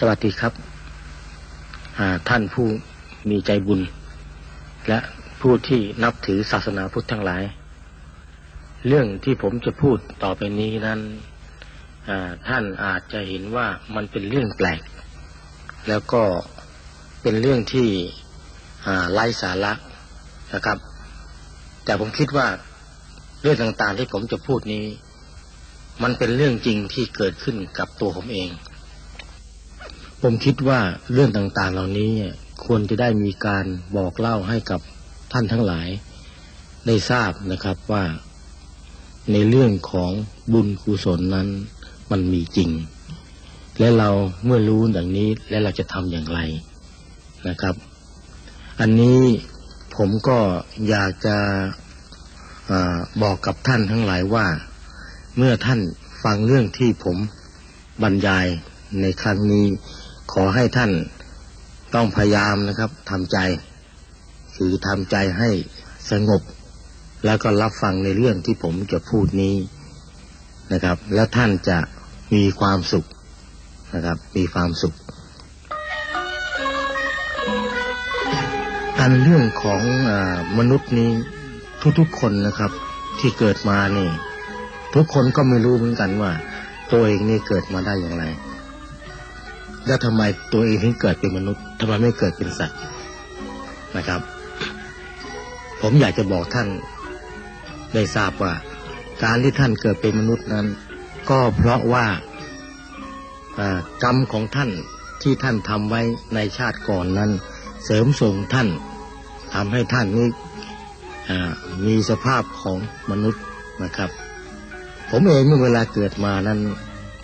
สวัสดีครับ ท่านผู้มีใจบุญ และผู้ที่นับถือศาสนาพุทธทั้งหลาย เรื่องที่ผมจะพูดต่อไปนี้นั้นท่านอาจจะเห็นว่ามันเป็นเรื่องแปลก แล้วก็เป็นเรื่องที่ไร้สาระนะครับ แต่ผมคิดว่าเรื่องต่างๆที่ผมจะพูดนี้ มันเป็นเรื่องจริงที่เกิดขึ้นกับตัวผมเอง ผมคิดว่าเรื่องต่างๆ เหล่านี้ควรจะได้มีการบอกเล่าให้กับท่านทั้งหลาย ได้ทราบนะครับว่า ในเรื่องของบุญกุศลนั้นมันมีจริง และเราเมื่อรู้อย่างนี้และเราจะทำอย่างไรนะครับ อันนี้ผมก็อยากจะอบอกกับท่านทั้งหลายว่า เมื่อท่านฟังเรื่องที่ผมบรรยายในครั้งนี้ ขอให้ท่านต้องพยายามนะครับทำใจ คือทำใจให้สงบ แล้วก็รับฟังในเรื่องที่ผมจะพูดนี้นะครับ แล้วท่านจะมีความสุขนะครับ มีความสุขอันเรื่องของอมนุษย์นี้ทุกๆคนนะครับ ที่เกิดมานี่ ทุกคนก็ไม่รู้เหมือนกันว่า ตัวเองนี่เกิดมาได้อย่างไร แล้วทำไมตัวเองถึงเกิดเป็นมนุษย์ทำไมไม่เกิดเป็นสัตว์นะครับ ผมอยากจะบอกท่านได้ทราบว่า การที่ท่านเกิดเป็นมนุษย์นั้น ก็เพราะว่ากรรมของท่านที่ท่านทำไว้ในชาติก่อนนั้น เสริมส่งท่านทำให้ท่านนี้มีสภาพของมนุษย์นะครับ ผมเองเมื่อเวลาเกิดมานั้น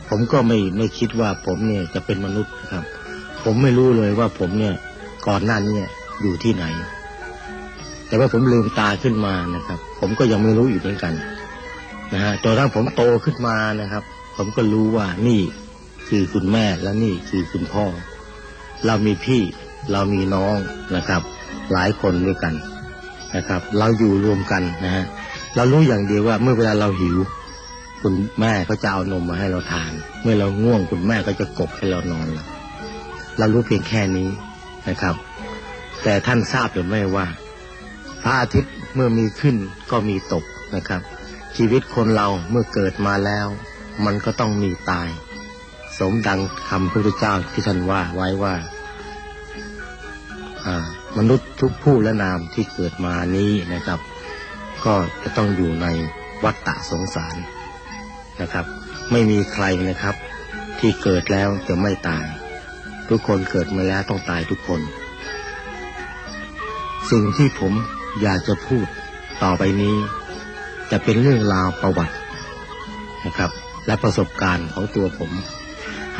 ผมก็ไม่ไม่คิดว่าผมเนี่ยจะเป็นมนุษย์ครับ ผมไม่รู้เลยว่าผมเนี่ยก่อนหน้านี้อยู่ที่ไหน แต่ว่าผมลืมตาขึ้นมานะครับ ผมก็ยังไม่รู้อยู่เหมือนกันนะฮะจนทั้งผมโตขึ้นมานะครับ ผมก็รู้ว่านี่คือคุณแม่และนี่คือคุณพ่อ เรามีพี่เรามีน้องนะครับ หลายคนด้วยกันนะครับ เราอยู่รวมกันนะฮะเรารู้อย่างเดียวว่าเมื่อเวลาเราหิว คุณแม่ก็จะเอานมมาให้เราทาน เมื่อเราง่วงคุณแม่ก็จะกบให้เรานอนเรารู้เพียงแค่นี้นะครับ แต่ท่านทราบหรือไม่ว่า พระอาทิตย์เมื่อมีขึ้นก็มีตกนะครับ ชีวิตคนเราเมื่อเกิดมาแล้ว มันก็ต้องมีตาย สมดังคำพระพุทธเจ้าที่ท่านว่าไว้ว่ามนุษย์ทุกผู้และนามที่เกิดมานี้นะครับ ก็จะต้องอยู่ในวัฏฏะสงสาร นะครับ ไม่มีใครนะครับ ที่เกิดแล้วจะไม่ตาย ทุกคนเกิดมาแล้วต้องตายทุกคน สิ่งที่ผมอยากจะพูดต่อไปนี้ จะเป็นเรื่องราวประวัตินะครับ และประสบการณ์ของตัวผม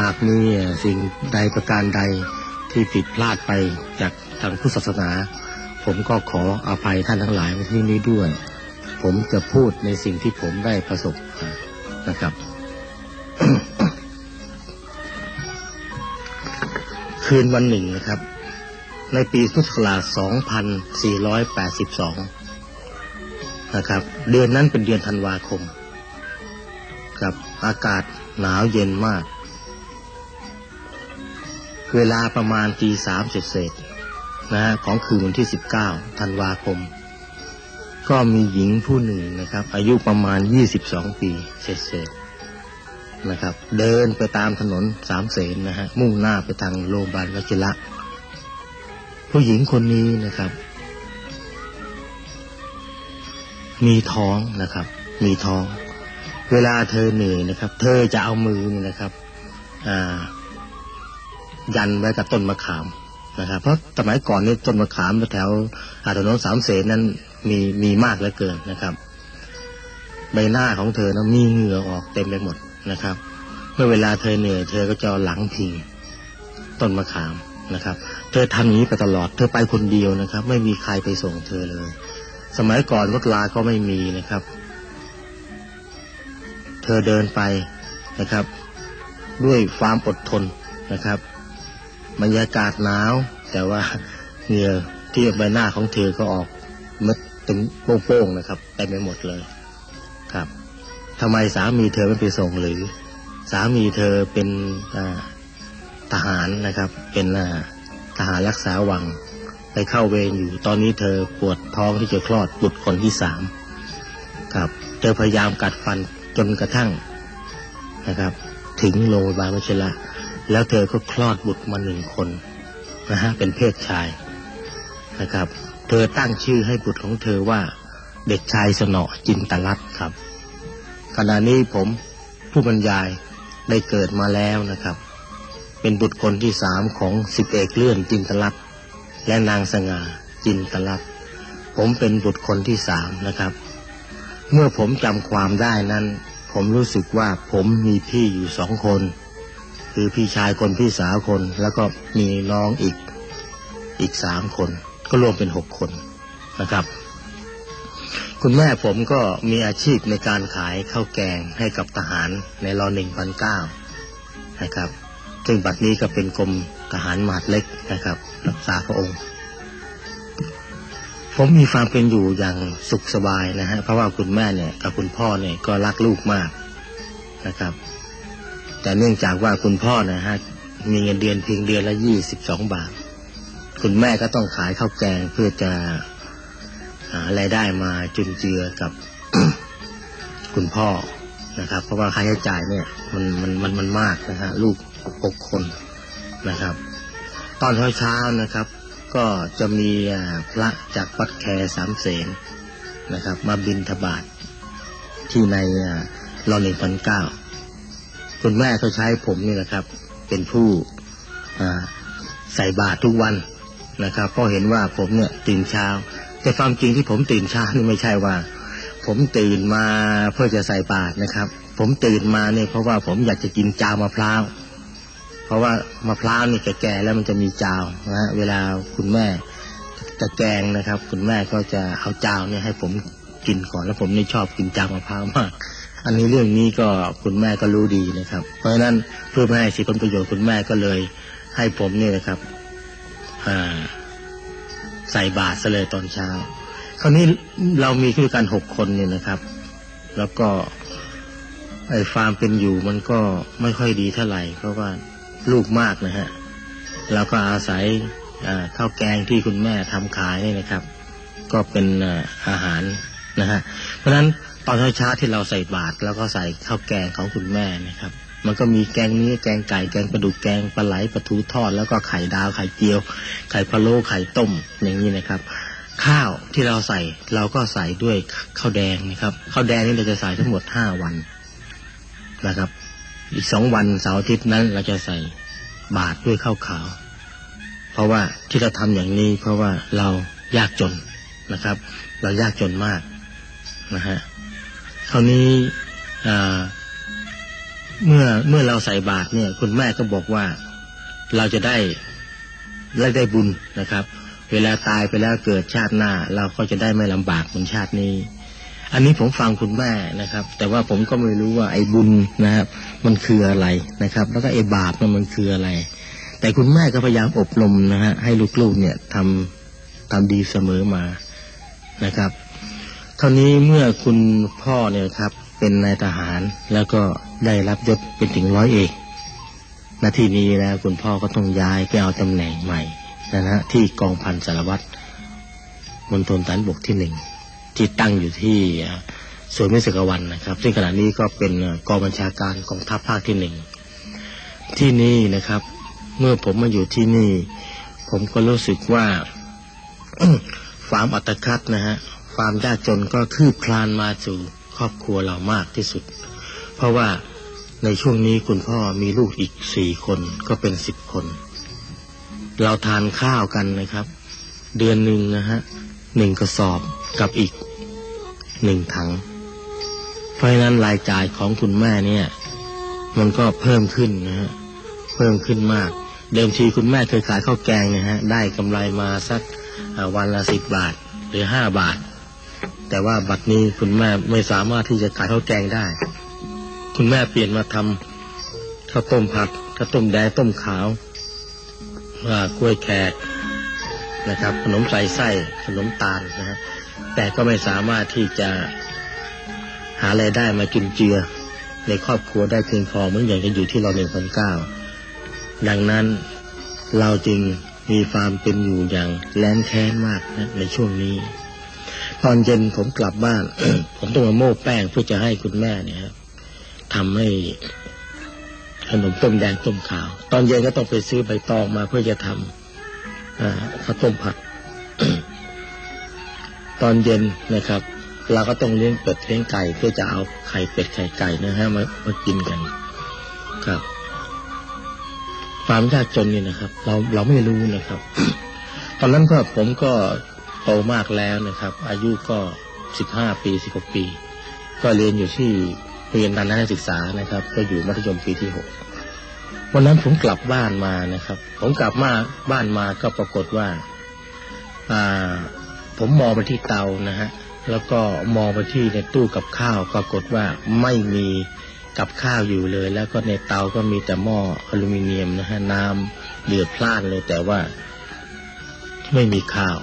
หากมีสิ่งใดประการใดที่ผิดพลาดไปจากทางพุทธศาสนา ผมก็ขออภัยท่านทั้งหลายที่นี้ด้วย ผมจะพูดในสิ่งที่ผมได้ประสบ นะครับ คืนวันหนึ่งนะครับ ในปีพุทธศักราช2482 นะครับ เดือนนั้นเป็นเดือนธันวาคม กับอากาศหนาวเย็นมาก เวลาประมาณตีสามเศษนะฮะของคืนวันที่สิบเก้าธันวาคม ก็มีหญิงผู้หนึ่งนะครับ อายุประมาณยี่สิบสองปีเศษนะครับ เดินไปตามถนนสามเสนนะฮะมุ่งหน้าไปทางโรงพยาบาลวชิระ ผู้หญิงคนนี้นะครับ มีท้องนะครับ มีท้อง เวลาเธอเหนื่อยนะครับ เธอจะเอามือนี่นะครับยันไว้กับต้นมะขามนะครับ เพราะสมัยก่อนนี่ต้นมะขามแถวถนนสามเสนนั้น มีมีมากเหลือเกินนะครับ ใบหน้าของเธอนะมีเหงื่อออกเต็มไปหมดนะครับ เมื่อเวลาเธอเหนื่อยเธอก็จะหลังพิงต้นมะขามนะครับ เธอทำอย่างนี้ไปตลอด เธอไปคนเดียวนะครับ ไม่มีใครไปส่งเธอเลย สมัยก่อนรถลาก็ไม่มีนะครับ เธอเดินไปนะครับ ด้วยความอดทนนะครับบรรยากาศหนาว แต่ว่าเหงื่อที่ใบหน้าของเธอก็ออกมด เป็นโป้งๆนะครับเต็มไปหมดเลยครับทำไมสามีเธอไม่ไปส่งหรือ สามีเธอเป็นทหารนะครับ เป็นทหารรักษาวัง ไปเข้าเวรอยู่ ตอนนี้เธอปวดท้องที่จะคลอดบุตรคนที่สามครับ เธอพยายามกัดฟันจนกระทั่งนะครับ ถึงโรงพยาบาลวชิระแล้วเธอก็คลอดบุตรมาหนึ่งคนนะฮะเป็นเพศชาย นะครับ เธอตั้งชื่อให้บุตรของเธอว่า เด็กชายสนอจินตลัตครับ ขณะนี้ผมผู้บรรยายได้เกิดมาแล้วนะครับ เป็นบุตรคนที่สามของสิบเอกเลื่อนจินตลักษณ์และนางสง่าจินตลักษณ์ผมเป็นบุตรคนที่สามนะครับ เมื่อผมจำความได้นั้น ผมรู้สึกว่าผมมีพี่อยู่สองคน คือพี่ชายคนพี่สาวคน แล้วก็มีน้องอีกอีกสามคน ก็รวมเป็นหกคนนะครับ คุณแม่ผมก็มีอาชีพในการขายข้าวแกงให้กับทหารในรอหนึ่งพันเก้านะครับ ซึ่งบัดนี้ก็เป็นกรมทหารมหาดเล็กนะครับ รักษาพระองค์ ผมมีความเป็นอยู่อย่างสุขสบายนะฮะเพราะว่าคุณแม่เนี่ยกับคุณพ่อเนี่ยก็รักลูกมากนะครับ แต่เนื่องจากว่าคุณพ่อนะฮะมีเงินเดือนเพียงเดือนละยี่สิบสองบาท คุณแม่ก็ต้องขายข้าวแกงเพื่อจะหารายได้มาจุนเจือกับคุณพ่อนะครับ เพราะว่าค่าใช้จ่ายเนี่ยมันมันมันมันมากนะฮะลูกหกคนนะครับ ตอนเช้าเช้าๆนะครับ ก็จะมีพระจากวัดแคสามเสนนะครับ มาบินทบาทที่ในรอหนึ่งพันเก้าคุณแม่เขาใช้ผมนี่นะครับ เป็นผู้ใส่บาตรทุกวัน นะครับเพราะเห็นว่าผมเนี่ยตื่นเช้า แต่ความจริงที่ผมตื่นเช้านี่ไม่ใช่ว่า ผมตื่นมาเพื่อจะใส่บาตรนะครับ ผมตื่นมาเนี่ยเพราะว่าผมอยากจะกินจาวมะพร้าวเพราะว่ามะพร้าวนี่แก่ๆแล้วมันจะมีจาวนะฮะเวลาคุณแม่จะแกงนะครับ คุณแม่ก็จะเอาจาวเนี่ยให้ผมกินก่อนแล้วผมนี่ชอบกินจาวมะพร้าวมาก อันนี้เรื่องนี้ก็คุณแม่ก็รู้ดีนะครับ เพราะฉะนั้นเพื่อไม่ให้เสียผลประโยชน์คุณแม่ก็เลยให้ผมเนี่ยนะครับ ใส่บาตรซะเลยตอนเช้า คราวนี้เรามีคือกันหกคนเนี่ยนะครับ แล้วก็ไอ้ฟาร์มเป็นอยู่มันก็ไม่ค่อยดีเท่าไหร่ เพราะว่าลูกมากนะฮะเราก็อาศัยอ่าข้าวแกงที่คุณแม่ทำขายนี่นะครับ ก็เป็นอาหารนะฮะเพราะฉะนั้นตอนเช้าๆที่เราใส่บาตรแล้วก็ใส่ข้าวแกงของคุณแม่นะครับ มันก็มีแกงเนื้อแกงไก่แกงปลาดุกแกงปลาไหลปลาทูทอด แล้วก็ไข่ดาวไข่เจียว ไข่พะโล้ไข่ต้มอย่างนี้นะครับ ข้าวที่เราใส่เราก็ใส่ด้วยข้าวแดงนะครับข้าวแดงนี่เราจะใส่ทั้งหมดห้าวันนะครับ อีกสองวันเสาร์อาทิตย์นั้นเราจะใส่บาตรด้วยข้าวขาว เพราะว่าที่เราทำอย่างนี้ เพราะว่าเรายากจนนะครับ เรายากจนมากนะฮะคราวนี้อ่า เมื่อเมื่อเราใส่บาตรเนี่ย คุณแม่ก็บอกว่าเราจะได้และได้บุญนะครับ เวลาตายไปแล้วเกิดชาติหน้า เราก็จะได้ไม่ลำบากเหมือนชาตินี้ อันนี้ผมฟังคุณแม่นะครับ แต่ว่าผมก็ไม่รู้ว่าไอ้บุญนะครับ มันคืออะไรนะครับ แล้วก็ไอ้บาปมันมันคืออะไร แต่คุณแม่ก็พยายามอบรมนะฮะให้ลูกๆเนี่ยทำทำดีเสมอมานะครับคราวนี้เมื่อคุณพ่อเนี่ยครับ เป็นนายทหารแล้วก็ได้รับยศเป็นถึงร้อยเอกนาที่นี้แล้วคุณพ่อก็ต้องย้ายไปเอาตำแหน่งใหม่นะฮะที่กองพันสารวัตรมณฑลฐานบกที่หนึ่งที่ตั้งอยู่ที่สวนมิสกวันนะครับ ซึ่งขณะนี้ก็เป็นกองบัญชาการกองทัพภาคที่หนึ่งที่นี่นะครับ เมื่อผมมาอยู่ที่นี่ ผมก็รู้สึกว่าความอัตคัดนะฮะความยากจนก็คืบคลานมาสู่ ครอบครัวเรามากที่สุด เพราะว่าในช่วงนี้คุณพ่อมีลูกอีกสี่คนก็เป็นสิบคน เราทานข้าวกันนะครับ เดือนหนึ่งนะฮะหนึ่งกระสอบกับอีกหนึ่งถัง เพราะฉะนั้นรายจ่ายของคุณแม่เนี่ย มันก็เพิ่มขึ้นนะฮะเพิ่มขึ้นมาก เดิมทีคุณแม่เคยขายข้าวแกงนี่ยฮะได้กำไรมาสักวันละสิบบาทหรือห้าบาท แต่ว่าบัดนี้คุณแม่ไม่สามารถที่จะขายข้าวแกงได้ คุณแม่เปลี่ยนมาทำข้าวต้มผัดข้าวต้มแดงต้มขาวอ่ากล้วยแขกนะครับ ขนมใส่ไส้ขนมตาลนะฮะแต่ก็ไม่สามารถที่จะหารายได้มาจุนเจือ ในครอบครัวได้เพียงพอเหมือนอย่างจะอยู่ที่เราหนึ่งพันเก้าดังนั้นเราจึงมีความเป็นอยู่อย่างแร้นแค้นมากนะในช่วงนี้ ตอนเย็นผมกลับบ้าน ผมต้องมาโม้แป้งเพื่อจะให้คุณแม่เนี่ยครับทำให้ขนมต้มแดงต้มขาว ตอนเย็นก็ต้องไปซื้อใบตองมาเพื่อจะทำอ่าข้าวต้มผัด ตอนเย็นนะครับ เราก็ต้องเลี้ยงเป็ดเลี้ยงไก่เพื่อจะเอาไข่เป็ดไข่ไก่นะฮะมามากินกัน ครับความยากจนเนี่ยนะครับ เราเราไม่รู้นะครับ ตอนนั้นก็ผมก็ โตมากแล้วนะครับ อายุก็สิบห้าปีสิบหกปี ก็เรียนอยู่ที่เรียนการนักศึกษานะครับ ก็อยู่มัธยมปีที่หกวันนั้นผมกลับบ้านมานะครับ ผมกลับมาบ้านมาก็ปรากฏว่าอ่า ผมมองไปที่เตานะฮะแล้วก็มองไปที่ในตู้กับข้าว ปรากฏว่าไม่มีกับข้าวอยู่เลย แล้วก็ในเตาก็มีแต่หม้ออลูมิเนียมนะฮะน้ำเดือดพล่านเลยแต่ว่าไม่มีข้าว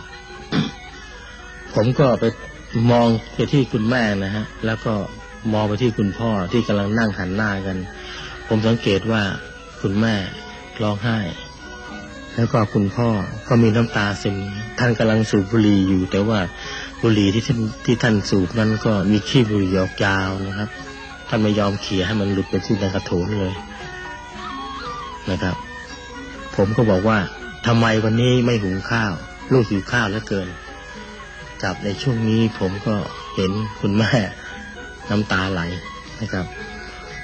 ผมก็ไปมองไปที่คุณแม่นะฮะ แล้วก็มองไปที่คุณพ่อที่กำลังนั่งหันหน้ากัน ผมสังเกตว่าคุณแม่ร้องไห้ แล้วก็คุณพ่อก็มีน้ำตาซึมท่านกำลังสูบบุหรี่อยู่ แต่ว่าบุหรี่ที่ท่านที่ท่านสูบนั้นก็มีขี้บุหรี่ออกยาวนะครับ ท่านไม่ยอมเขี่ยให้มันหลุดไปที่นกระโถนเลยนะครับ ผมก็บอกว่าทำไมวันนี้ไม่หุงข้าว ลูกหิวข้าวเหลือเกิน กับในช่วงนี้ผมก็เห็นคุณแม่น้ำตาไหลนะครับ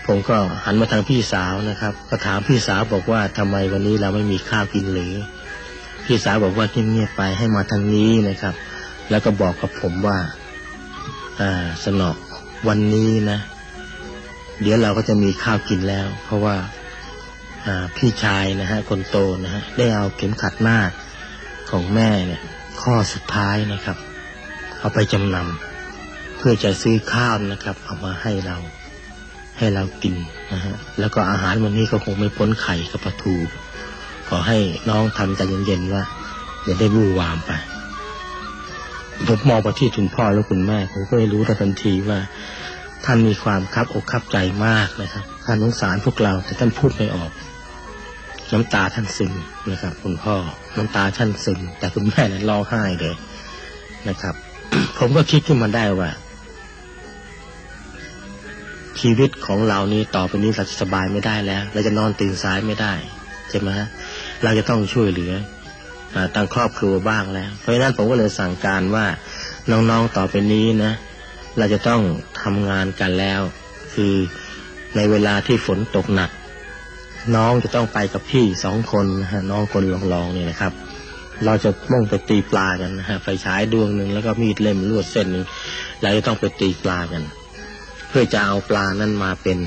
ผมก็หันมาทางพี่สาวนะครับ ก็ถามพี่สาวบอกว่าทำไมวันนี้เราไม่มีข้าวกินหรือ พี่สาวบอกว่าเงียบๆไปให้มาทางนี้นะครับ แล้วก็บอกกับผมว่าอ่าสนอกวันนี้นะ เดี๋ยวเราก็จะมีข้าวกินแล้ว เพราะว่าอ่าพี่ชายนะฮะคนโตนะฮะได้เอาเข็มขัดหน้าของแม่เนี่ยข้อสุดท้ายนะครับ เอาไปจำนำเพื่อจะซื้อข้าวนะครับ เอามาให้เรา ให้เรากินนะฮะแล้วก็อาหารวันนี้ก็คงไม่พ้นไข่กับปลาทูขอให้น้องทำใจเย็นๆว่าอย่าได้วู่วามไปผมมองไปที่คุณพ่อและคุณแม่ผมก็เลยรู้ทันทีว่าท่านมีความคับอกคับใจมากนะครับ ท่านสงสารพวกเราแต่ท่านพูดไม่ออก น้ำตาท่านซึมนะครับ คุณพ่อ น้ำตาท่านซึมแต่คุณแม่นั้นร้องไห้เลยนะครับ ผมก็คิดขึ้นมาได้ว่า ชีวิตของเรานี้ต่อไปนี้เราจะสบายไม่ได้แล้ว เราจะนอนตื่นสายไม่ได้ใช่ไหมฮะเราจะต้องช่วยเหลือตั้งครอบครัวบ้างแล้ว เพราะฉะนั้นผมก็เลยสั่งการว่าน้องๆต่อไปนี้นะ เราจะต้องทำงานกันแล้ว คือในเวลาที่ฝนตกหนัก น้องจะต้องไปกับพี่สองคนนะฮะน้องคนลองๆเนี่ยนะครับ เราจะมุ่งไปตีปลากันนะฮะไฟฉายดวงหนึ่งแล้วก็มีดเล่มลวดเส้นหนึ่งเราจะต้องไปตีปลากัน เพื่อจะเอาปลานั้นมาเป็น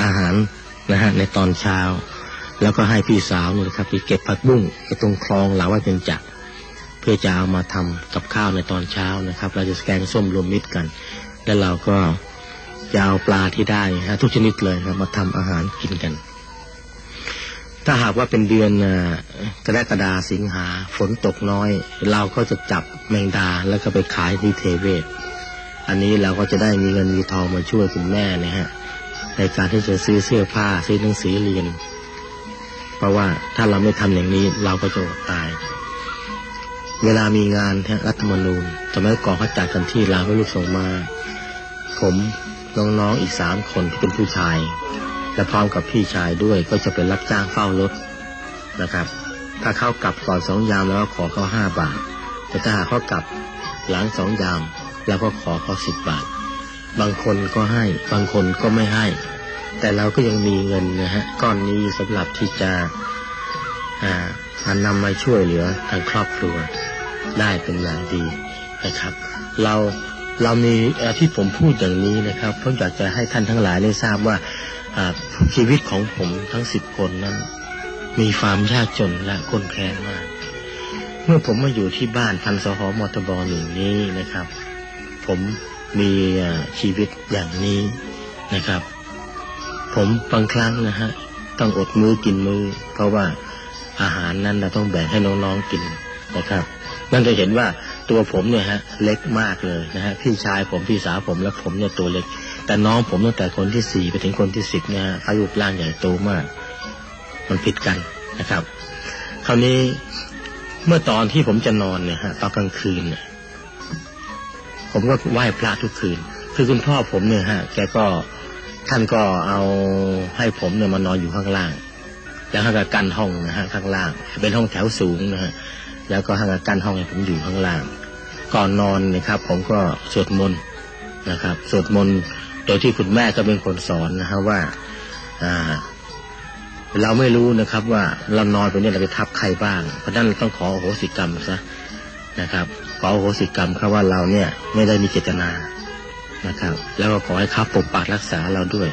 อาหารนะฮะในตอนเช้า แล้วก็ให้พี่สาวนี่ยนะครับไปเก็บผักบุ้งไปตรงคลองหลาว่าเป็นจักรเพื่อจะเอามาทำกับข้าวในตอนเช้านะครับ เราจะแกงส้มรวมมิตรกัน แล้วเราก็จะเอาปลาที่ได้ฮะทุกชนิดเลยครับมาทำอาหารกินกัน ถ้าหากว่าเป็นเดือนกรกฎาสิงหาฝนตกน้อย เราก็จะจับแมงดาแล้วก็ไปขายที่เทเวศ อันนี้เราก็จะได้มีเงินมีทองมาช่วยคุณแม่นะฮะในการที่จะซื้อเสื้อผ้าซื้อหนังสือเรียน เพราะว่าถ้าเราไม่ทำอย่างนี้เราก็จะอดตาย เวลามีงานทรัฐธรรมนูญสมัยก่อนเขาจัดกันที่ลาวพระลูกส่งมา ผมน้องๆอีกสามคนที่เป็นผู้ชาย และพร้อมกับพี่ชายด้วยก็จะเป็นรับจ้างเฝ้ารถนะครับ ถ้าเข้ากลับก่อนสองยามแล้วขอเขาห้าบาท แต่ถ้าหากเขากลับหลังสองยามเราก็ขอเขาสิบบาท บางคนก็ให้บางคนก็ไม่ให้ แต่เราก็ยังมีเงินนะฮะก้อนนี้สำหรับที่จะอ่านำมาช่วยเหลือทางครอบครัวได้เป็นอย่างดีนะครับ เราเรามีที่ผมพูดอย่างนี้นะครับเพราะอยากจะให้ท่านทั้งหลายได้ทราบว่า อาชีวิตของผมทั้งสิบคนนั้น มีความยากจนและคนแค้นมาก เมื่อผมมาอยู่ที่บ้านพันสหมอตบอหนึ่งนี้นะครับ ผมมีอ่อชีวิตอย่างนี้นะครับ ผมบางครั้งนะฮะต้องอดมือกินมือ เพราะว่าอาหารนั้นเราต้องแบ่งให้น้องๆกินนะครับนั่นจะเห็นว่าตัวผมเนี่ยฮะเล็กมากเลยนะฮะพี่ชายผมพี่สาวผมและผมเนี่ยตัวเล็ก แต่น้องผมตั้งแต่คนที่สี่ไปถึงคนที่สิบเนี่ยฮะอายุร่างใหญ่โตมาก มันผิดกันนะครับ คราวนี้เมื่อตอนที่ผมจะนอนเนี่ยฮะตอนกลางคืนเนี่ยผมก็ไหว้พระทุกคืน คือคุณพ่อผมเนี่ยฮะแกก็ท่านก็เอาให้ผมเนี่ยมานอนอยู่ข้างล่าง แล้วท่านก็กั้นห้องนะฮะข้างล่าง เป็นห้องแถวสูงนะฮะแล้วก็ท่านก็กั้นห้องให้ผมอยู่ข้างล่าง ก่อนนอนนะครับ ผมก็สวดมนต์นะครับสวดมนต์ โดยที่คุณแม่ก็เป็นคนสอนนะฮะว่าอ่าเราไม่รู้นะครับ ว่าเรานอนไปเนี่ยเราไปทับใครบ้าง เพราะนั้นต้องขออโหสิกรรมซะนะครับขออโหสิกรรมครับว่าเราเนี่ยไม่ได้มีเจตนานะครับ แล้วก็ขอให้เขาปกปักรักษาเราด้วย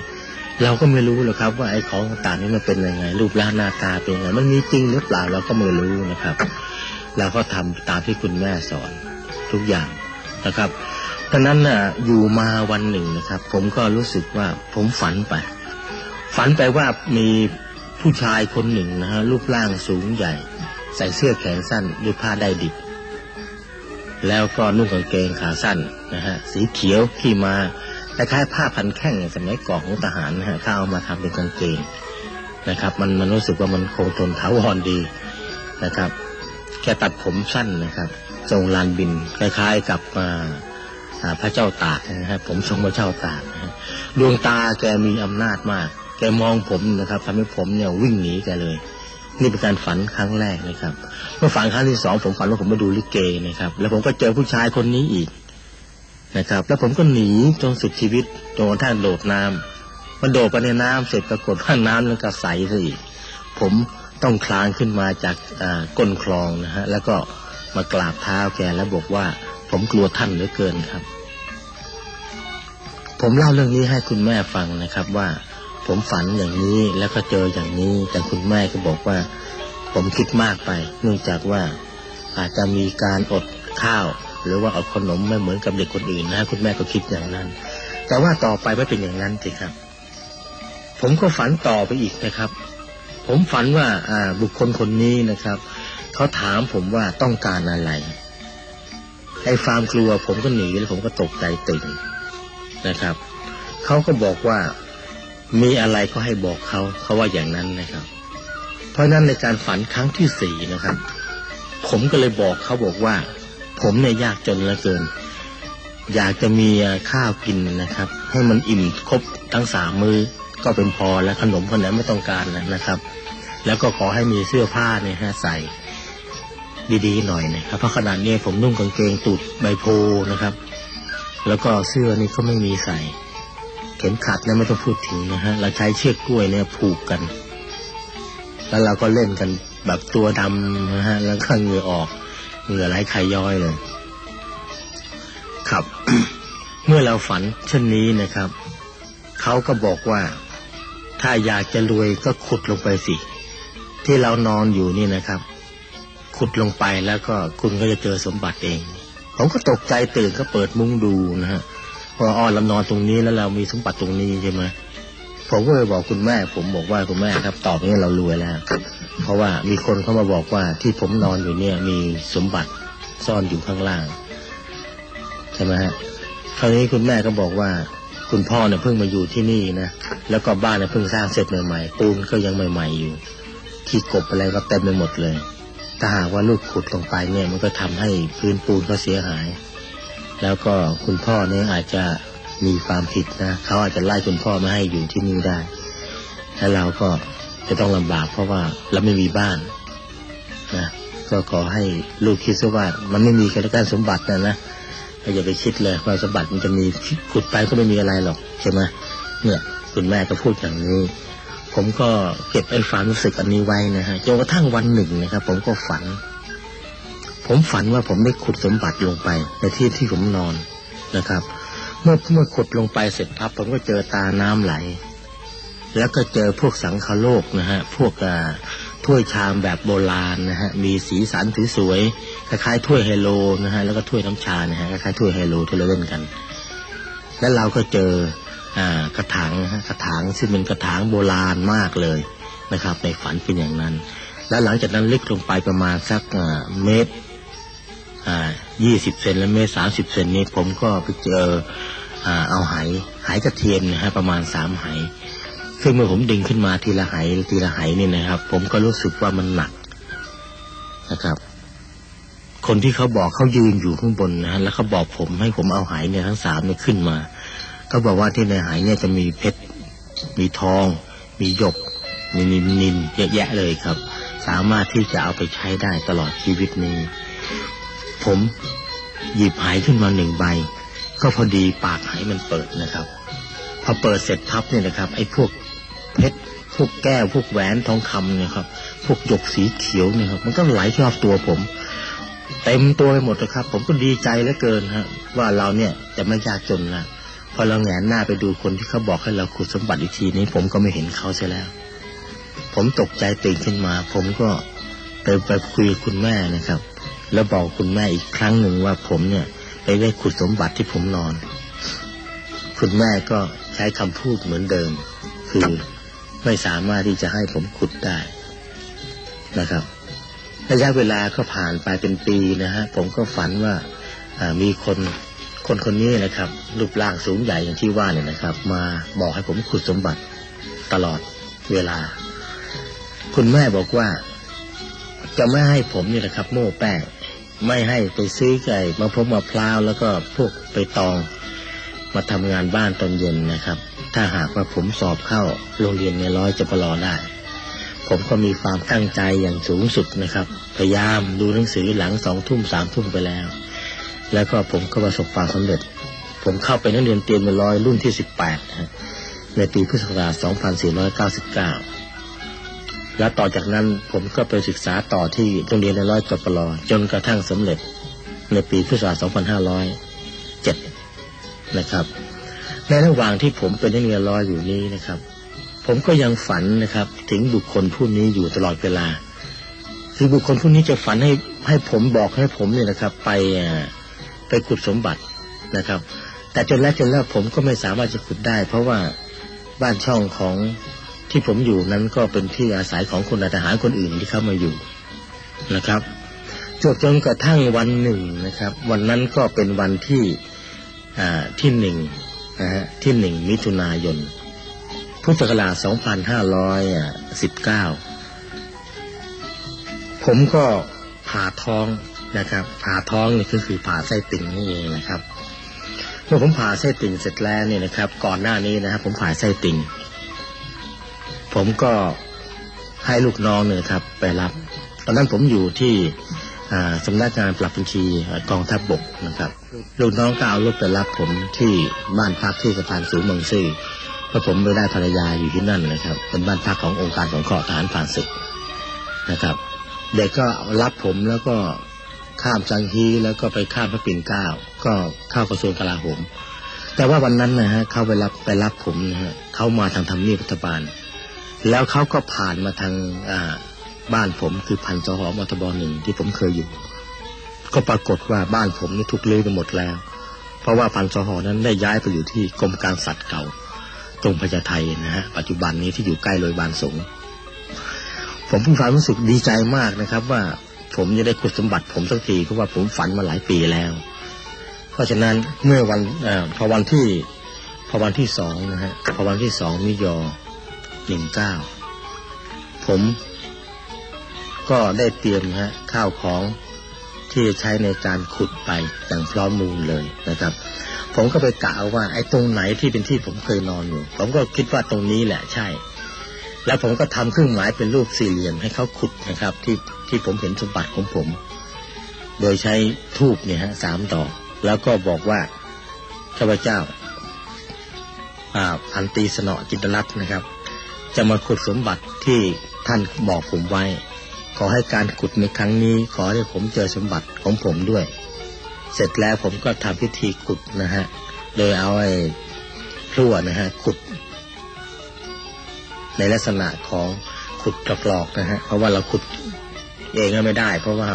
เราก็ไม่รู้หรอกครับ ว่าไอ้ของต่างนี่มันเป็นยังไง รูปร่างหน้าตาเป็นยังไงมันมีจริงหรือเปล่าเราก็ไม่รู้นะครับเราก็ทำตามที่คุณแม่สอนทุกอย่างนะครับ ดังนั้นน่ะอยู่มาวันหนึ่งนะครับ ผมก็รู้สึกว่าผมฝันไป ฝันไปว่ามีผู้ชายคนหนึ่งนะฮะรูปร่างสูงใหญ่ ใส่เสื้อแขนสั้นด้วยผ้าได้ดิบ แล้วก็นุ่งกางเกงขาสั้นนะฮะสีเขียวที่มาคล้ายๆผ้าพันแข้งสมัยก่อนของทหารนะฮะถ้าเอามาทำเป็นกางเกงนะครับ มันมันรู้สึกว่ามันคงทนถาวรดีนะครับแกตัดผมสั้นนะครับทรงลานบินคล้ายๆกับอ่า พระเจ้าตากนะฮะผมทรงพระเจ้าตากนะฮะดวงตาแกมีอำนาจมาก แกมองผมนะครับทำให้ผมเนี่ยวิ่งหนีแกเลย นี่เป็นการฝันครั้งแรกนะครับ เมื่อฝันครั้งที่สองผมฝันว่าผมมาดูลิเกนะครับ แล้วผมก็เจอผู้ชายคนนี้อีกนะครับ แล้วผมก็หนีจนสุดชีวิตจนกระทั่งโดดน้ำมันโดดไปในน้ำเสร็จปรากฏว่าน้ำมันก็ใสซะอีก ผมต้องคลานขึ้นมาจากอ่าก้นคลองนะฮะแล้วก็มากราบเท้าแกแล้วบอกว่า ผมกลัวท่านเหลือเกินครับ ผมเล่าเรื่องนี้ให้คุณแม่ฟังนะครับว่า ผมฝันอย่างนี้แล้วก็เจออย่างนี้ แต่คุณแม่ก็บอกว่า ผมคิดมากไป เนื่องจากว่าอาจจะมีการอดข้าว หรือว่าอดขนมไม่เหมือนกับเด็กคนอื่นนะคุณแม่ก็คิดอย่างนั้น แต่ว่าต่อไปไม่เป็นอย่างนั้นสิครับ ผมก็ฝันต่อไปอีกนะครับ ผมฝันว่าบุคคลคนนี้นะครับเขาถามผมว่าต้องการอะไร ไอ้ฟาร์มกลัว ผมก็หนีแล้วผมก็ตกใจตื่นนะครับเขาก็บอกว่ามีอะไรก็ให้บอกเขาเขาว่าอย่างนั้นนะครับ เพราะนั้นในการฝันครั้งที่สี่นะครับ ผมก็เลยบอกเขาบอกว่า ผมเนี่ยยากจนเหลือเกิน อยากจะมีข้าวกินนะครับ ให้มันอิ่มครบทั้งสามมือ้อก็เป็นพอแล้วขนมคนนั้นไม่ต้องการแล้วนะครับ แล้วก็ขอให้มีเสื้อผ้าเนี่ยฮะใส่ ดีๆหน่อยนะครับ เพราะขนาดนี้ผมนุ่งกางเกงตูดใบโพนะครับ แล้วก็เสื้อนี่ก็ไม่มีใส่ เข็มขัดเนี่ยไม่ต้องพูดถึงนะฮะเราใช้เชือกกล้วยเนี่ยผูกกัน แล้วเราก็เล่นกันแบบตัวดำนะฮะแล้วก็เหงื่อออกเหงื่อไหลไขย้อยเลยครับ เมื่อเราฝันเช่นนี้นะครับเขาก็บอกว่า ถ้าอยากจะรวยก็ขุดลงไปสิที่เรานอนอยู่นี่นะครับ ขุดลงไปแล้วก็คุณก็จะเจอสมบัติเอง ผมก็ตกใจตื่นก็เปิดมุ้งดูนะฮะพออ้อเรานอนตรงนี้แล้วเรามีสมบัติตรงนี้ใช่ไหมผมก็เลยบอกคุณแม่ ผมบอกว่าคุณแม่ครับตอบนี้เรารวยแล้ว เพราะว่ามีคนเข้ามาบอกว่าที่ผมนอนอยู่เนี่ยมีสมบัติซ่อนอยู่ข้างล่าง ใช่ไหมฮะคราวนี้คุณแม่ก็บอกว่า คุณพ่อเนี่ยเพิ่งมาอยู่ที่นี่นะแล้วก็บ้านเนี่ยเพิ่งสร้างเสร็จใหม่ๆปูนก็ยังใหม่ ๆอยู่ ที่กบอะไรก็เต็มไปหมดเลย ถ้าหากว่าลูกขุดลงไปเนี่ย มันก็ทำให้พื้นปูนก็เสียหาย แล้วก็คุณพ่อเนี่ยอาจจะมีความผิดนะเขาอาจจะไล่คุณพ่อไม่ให้อยู่ที่นี่ได้ แล้วเราก็จะต้องลำบากเพราะว่าเราไม่มีบ้านนะก็ขอให้ลูกคิดซะว่ามันไม่มีการการสมบัตินะนะอย่าไปคิดเลยว่าสมบัติมันจะมีขุดไปก็ไม่มีอะไรหรอกใช่ไหมเนี่ย คุณแม่ก็พูดอย่างนี้ ผมก็เก็บไอ้ความรู้สึกอันนี้ไว้นะฮะจนกระทั่งวันหนึ่งนะครับ ผมก็ฝัน ผมฝันว่าผมได้ขุดสมบัติลงไป ในที่ที่ผมนอนนะครับ เมื่อเมื่อขุดลงไปเสร็จพับผมก็เจอตาน้ำไหล แล้วก็เจอพวกสังคโลกนะฮะพวกอ่าถ้วยชามแบบโบราณนะฮะมีสีสันสวยๆคล้ายๆถ้วยไฮโลนะฮะแล้วก็ถ้วยน้ำชานะฮะคล้ายๆถ้วยไฮโลที่เราเล่นกัน แล้วเราก็เจอ กระถางนะฮะกระถางซึ่งเป็นกระถางโบราณมากเลยนะครับ ในฝันเป็นอย่างนั้น แล้วหลังจากนั้นลึกลงไปประมาณสักเมตรยี่สิบเซนและเมตรสามสิบเซนนี้ผมก็ไปเจออ่าเอาไหไหกระเทียมนะฮะประมาณสามไหซึ่งเมื่อผมดึงขึ้นมาทีละไหทีละไหนี่นะครับ ผมก็รู้สึกว่ามันหนักนะครับ คนที่เขาบอกเขายืนอยู่ข้างบนนะฮะแล้วเขาบอกผมให้ผมเอาไหเนี่ยทั้งสามเนี่ยขึ้นมา เขาบอกว่าที่ในไหเนี่ยจะมีเพชร มีทอง มีหยก มีนินนินเยอะแยะเลยครับ สามารถที่จะเอาไปใช้ได้ตลอดชีวิตนี้ ผมหยิบไหขึ้นมาหนึ่งใบ ก็พอดีปากไหมันเปิดนะครับ พอเปิดเสร็จทับเนี่ยนะครับ ไอ้พวกเพชรพวกแก้วพวกแหวนทองคำเนี่ยครับ พวกหยกสีเขียวเนี่ยครับ มันก็ไหลรอบตัวผมเต็มตัวไปหมดนะครับ ผมก็ดีใจเหลือเกินฮะว่าเราเนี่ยจะไม่ยากจนนะ พอเราแงนหน้าไปดูคนที่เขาบอกให้เราขุดสมบัติอีกทีนี้ผมก็ไม่เห็นเขาเสียแล้ว ผมตกใจตื่นขึ้นมา ผมก็ไปไปคุยคุณแม่นะครับ แล้วบอกคุณแม่อีกครั้งหนึ่งว่าผมเนี่ยไปได้ขุดสมบัติที่ผมนอน คุณแม่ก็ใช้คำพูดเหมือนเดิม คือไม่สามารถที่จะให้ผมขุดได้นะครับระยะเวลาก็ผ่านไปเป็นปีนะฮะผมก็ฝันว่ามีคน คนคนนี้นะครับ รูปร่างสูงใหญ่อย่างที่ว่าเนี่ยนะครับ มาบอกให้ผมขุดสมบัติตลอดเวลา คุณแม่บอกว่า จะไม่ให้ผมนี่แหละครับ โม่แป้งไม่ให้ไปซื้อไก่มาพบมะพร้าวแล้วก็พวกไปตอง มาทำงานบ้านตอนเย็นนะครับ ถ้าหากว่าผมสอบเข้าโรงเรียนในร้อยจะพลอได้ ผมก็มีความตั้งใจอย่างสูงสุดนะครับ พยายามดูหนังสือหลังสองทุ่มสามทุ่มไปแล้ว แล้วก็ผมก็ประสบความสำเร็จ ผมเข้าไปนักเรียนเตรียมในร้อยรุ่นที่สิบแปดในปีพุทธศักราชสองพันสี่ร้อยเก้าสิบเก้าแล้วต่อจากนั้นผมก็ไปศึกษาต่อที่โรงเรียนในร้อยจปรจนกระทั่งสำเร็จในปีพุทธศักราช 2507 นะครับในระหว่างที่ผมเป็นนักเรียนร้อยอยู่นี้นะครับ ผมก็ยังฝันนะครับ ถึงบุคคลผู้นี้อยู่ตลอดเวลา คือบุคคลผู้นี้จะฝันให้ให้ผมบอกให้ผมเนี่ยนะครับ ไป ไปขุดสมบัตินะครับ แต่จนแล้วจนแล้วผมก็ไม่สามารถจะขุดได้ เพราะว่าบ้านช่องของที่ผมอยู่นั้นก็เป็นที่อาศัยของคนทหารคนอื่นที่เข้ามาอยู่นะครับจบจนกระทั่งวันหนึ่งนะครับ วันนั้นก็เป็นวันที่อ่าที่หนึ่งนะฮะที่หนึ่งมิถุนายน พุทธศักราช 2519 ผมก็ผ่าท้อง นะครับ ผ่าท้องนี่ก็คือผ่าไส้ติ่งนี่เองนะครับ เมื่อผมผ่าไส้ติ่งเสร็จแล้วเนี่ยนะครับ ก่อนหน้านี้นะครับ ผมผ่าไส้ติ่ง ผมก็ให้ลูกน้องเนี่ยครับ ไปรับ ตอนนั้นผมอยู่ที่สำนักงานปรับบัญชีกองทัพบบกนะครับ ลูกน้องก็เอารถไปรับผมที่บ้านพักที่สะพานสูงเมืองซื่อเพราะผมไม่ได้ภรรยาอยู่ที่นั่นนะครับ เป็นบ้านพักขององค์การสงเคราะห์ทหารผ่านศึกนะครับ เด็กก็รับผมแล้วก็ ข้ามจังฮีแล้วก็ไปข้ามพระปิ่นเกล้าก็เข้ากระทรวงกลาโหม แต่ว่าวันนั้นนะฮะเขาไปรับไปรับผมนะฮะเขามาทางทำเนียบรัฐบาล แล้วเขาก็ผ่านมาทางบ้านผมคือพันจหอมอทบหนึ่งที่ผมเคยอยู่ ก็ปรากฏว่าบ้านผมนี่ถูกลื้อไปหมดแล้ว เพราะว่าพันจหอนั้นได้ย้ายไปอยู่ที่กรมการสัตว์เก่า ตรงพญาไทนะฮะปัจจุบันนี้ที่อยู่ใกล้โรยบานสงผมเพิ่งฝันรู้สึกดีใจมากนะครับว่า ผมจะได้ขุดสมบัติผมสักทีเพราะว่าผมฝันมาหลายปีแล้ว เพราะฉะนั้นเมื่อวันอพอวันที่พอวันที่สองนะฮะพอวันที่สองมิยอหนึ่งเก้าผมก็ได้เตรียมฮะข้าวของที่จะใช้ในการขุดไปอย่างพร้อมมูลเลยนะครับ ผมก็ไปกะว่าไอ้ตรงไหนที่เป็นที่ผมเคยนอนอยู่ ผมก็คิดว่าตรงนี้แหละใช่ แล้วผมก็ทำเครื่องหมายเป็นรูปสี่เหลี่ยมให้เขาขุดนะครับ ที่ที่ผมเห็นสมบัติของผม โดยใช้ทูบเนี่ยฮะสามดอก แล้วก็บอกว่าข้าพเจ้าพันตีสนอจิตรัตน์นะครับ จะมาขุดสมบัติที่ท่านบอกผมไว้ ขอให้การขุดในครั้งนี้ ขอให้ผมเจอสมบัติของผมด้วย เสร็จแล้วผมก็ทำพิธีขุดนะฮะ โดยเอาไอ้พลั่วนะฮะขุด ในลักษณะของขุดกระปลอกนะฮะเพราะว่าเราขุดเองก็ไม่ได้ เพราะว่า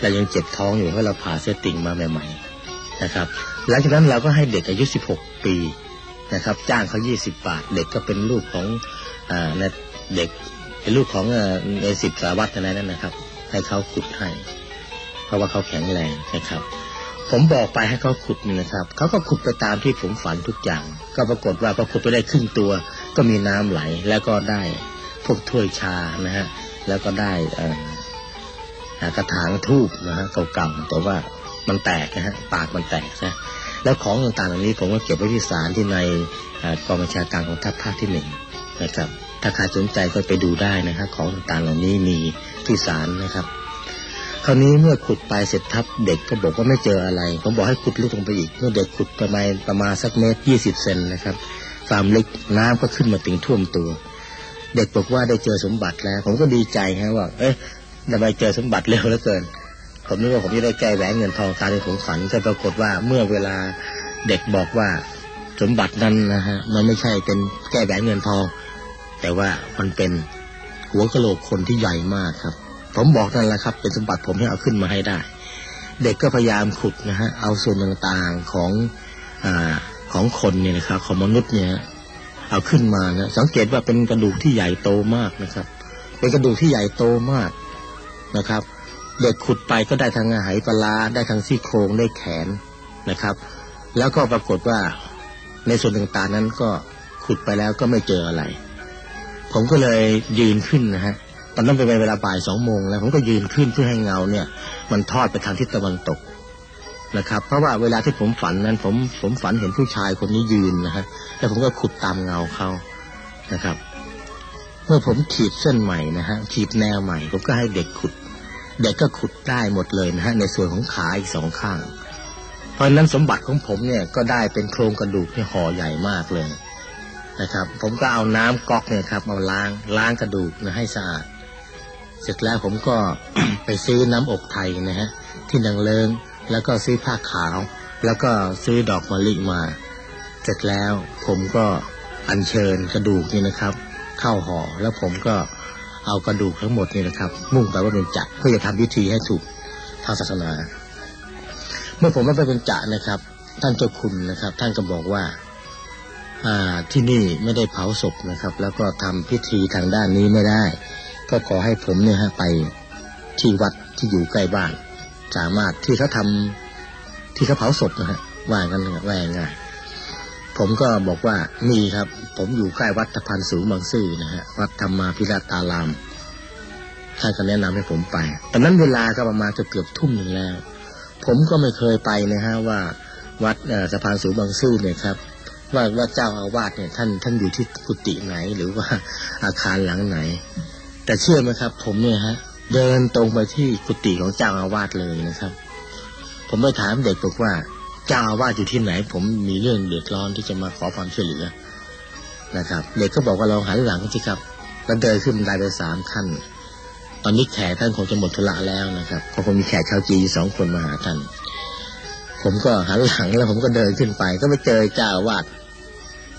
เรายังเจ็บท้องอยู่เพราะเราผ่าเส้นติ่งมาใหม่ๆนะครับหลังจากนั้นเราก็ให้เด็กอายุ 16 ปีนะครับจ้างเขา 20 บาท เด็กก็เป็นลูกของอ่าเด็กเป็นลูกของในสิบสาวัตรอะไรนั่นนะครับ ให้เขาขุดให้เพราะว่าเขาแข็งแรงนะครับ ผมบอกไปให้เขาขุดนะครับ เขาก็ขุดไปตามที่ผมฝันทุกอย่าง ก็ปรากฏว่าพอขุดไปได้ครึ่งตัว ก็มีน้ำไหล แล้วก็ได้พวกถ้วยชานะฮะ แล้วก็ได้อ่ออ่ากระถางทูบนะฮะเก่าๆแต่ว่ามันแตกนะฮะปากมันแตกนะแล้วของต่างๆเหล่านี้ผมก็เก็บไว้ที่ศาลที่ในกองบัญชาการของทัพภาคที่หนึ่งนะครับ ถ้าใครสนใจก็ไปดูได้นะครับ ของต่างๆเหล่านี้มีที่ศาลนะครับ คราวนี้เมื่อขุดไปเสร็จทับเด็กก็บอกว่าไม่เจออะไร ผมบอกให้ขุดลึกลงไปอีกเมื่อเด็กขุดประมาณประมาณสักเมตรยี่สิบเซนนะครับความลึกน้ำก็ขึ้นมาถึงท่วมตัว เด็กบอกว่าได้เจอสมบัติแล้ว ผมก็ดีใจฮะว่า เอ๊ะทำไมเจอสมบัติเร็วเหลือเกิน ผมนึกว่าผมจะได้แก้แหวนเงินทองตามที่ผมฝันก็ปรากฏว่าเมื่อเวลาเด็กบอกว่าสมบัตินั้นนะฮะมันไม่ใช่เป็นแก้แหวนเงินทอง แต่ว่ามันเป็นหัวกะโหลกคนที่ใหญ่มากครับ ผมบอกนั่นแหละครับ เป็นสมบัติผมให้เอาขึ้นมาให้ได้ เด็กก็พยายามขุดนะฮะเอาส่วนต่างๆของอของคนเนี่ยนะครับ ของมนุษย์เนี่ย เอาขึ้นมานะสังเกตว่าเป็นกระดูกที่ใหญ่โตมากนะครับ เป็นกระดูกที่ใหญ่โตมากนะครับ เด็กขุดไปก็ได้ทั้งไหปลาได้ทั้งซี่โครงได้แขนนะครับ แล้วก็ปรากฏว่าในส่วนต่างๆนั้นก็ขุดไปแล้วก็ไม่เจออะไร ผมก็เลยยืนขึ้นนะฮะ ตอนนั้นเป็นเวลาบ่ายสองโมงแล้วผมก็ยืนขึ้นเพื่อให้เงาเนี่ย มันทอดไปทางทิศตะวันตกนะครับ เพราะว่าเวลาที่ผมฝันนั้น ผมผมฝันเห็นผู้ชายคนนี้ยืนนะฮะแล้วผมก็ขุดตามเงาเขานะครับ เมื่อผมขีดเส้นใหม่นะฮะขีดแนวใหม่ผมก็ให้เด็กขุด เด็กก็ขุดได้หมดเลยนะฮะในส่วนของขาอีกสองข้าง เพราะนั้นสมบัติของผมเนี่ยก็ได้เป็นโครงกระดูกที่ห่อใหญ่มากเลยนะครับ ผมก็เอาน้ำก๊อกเนี่ยครับเอาล้างล้างกระดูกนะให้สะอาด เสร็จแล้วผมก็ไปซื้อน้ำอบไทยนะฮะที่นางเลิงแล้วก็ซื้อผ้าขาว แล้วก็ซื้อดอกมะลิมา เสร็จแล้วผมก็อัญเชิญกระดูกนี่นะครับ เข้าห่อแล้วผมก็เอากระดูกทั้งหมดนี่นะครับ มุ่งไปว่าเป็นจักเพื่อจะทำพิธีให้ถูกทางศาสนา เมื่อผมไม่ไปเป็นจักนะครับ ท่านเจ้าคุณนะครับ ท่านก็บอกว่าอ่าที่นี่ไม่ได้เผาศพนะครับ แล้วก็ทำพิธีทางด้านนี้ไม่ได้ ก็ขอให้ผมเนี่ยฮะไปที่วัดที่อยู่ใกล้บ้าน สามารถที่เขาทำที่เขาเผาศพนะฮะว่ากันนะว่าง่ายผมก็บอกว่ามีครับ ผมอยู่ใกล้วัดตะพันสูงบางซื่อนะฮะวัดธรรมาพิราตารามท่านก็แนะนำให้ผมไปตอนนั้นเวลาก็ประมาณจะเกือบทุ่มหนึ่งแล้ว ผมก็ไม่เคยไปนะฮะว่าวัดอ่อสะพานสูงบางซื่อเนี่ยครับ ว่าว่าเจ้าอาวาสเนี่ยท่านท่านอยู่ที่กุฏิไหน หรือว่าอาคารหลังไหน แต่เชื่อไหมครับ ผมเนี่ยฮะ เดินตรงไปที่กุฏิของเจ้าอาวาสเลยนะครับ ผมไปถามเด็กบอกว่า เจ้าอาวาสอยู่ที่ไหน ผมมีเรื่องเดือดร้อนที่จะมาขอความช่วยเหลือนะครับ เด็กก็บอกว่าเราหันหลังสิครับแล้วเดินขึ้นบันไดไปสามขั้น ตอนนี้แขกท่านคงจะหมดธุระแล้วนะครับเพราะผมมีแขกชาวจีนสองคนมาหาท่านผมก็หันหลังแล้วผมก็เดินขึ้นไป ก็ไปเจอเจ้าอาวาส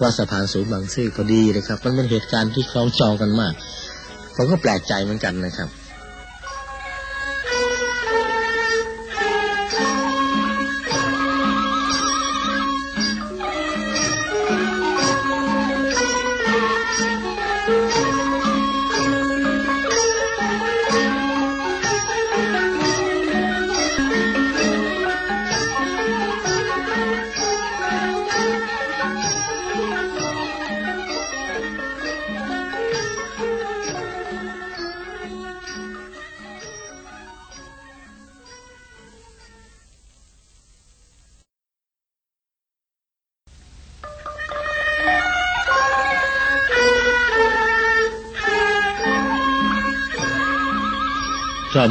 ว่าสะพานสูงบางซื่อพอดีเลยครับ มันเป็นเหตุการณ์ที่คล้องจองกันมาก ผมก็แปลกใจเหมือนกันนะครับ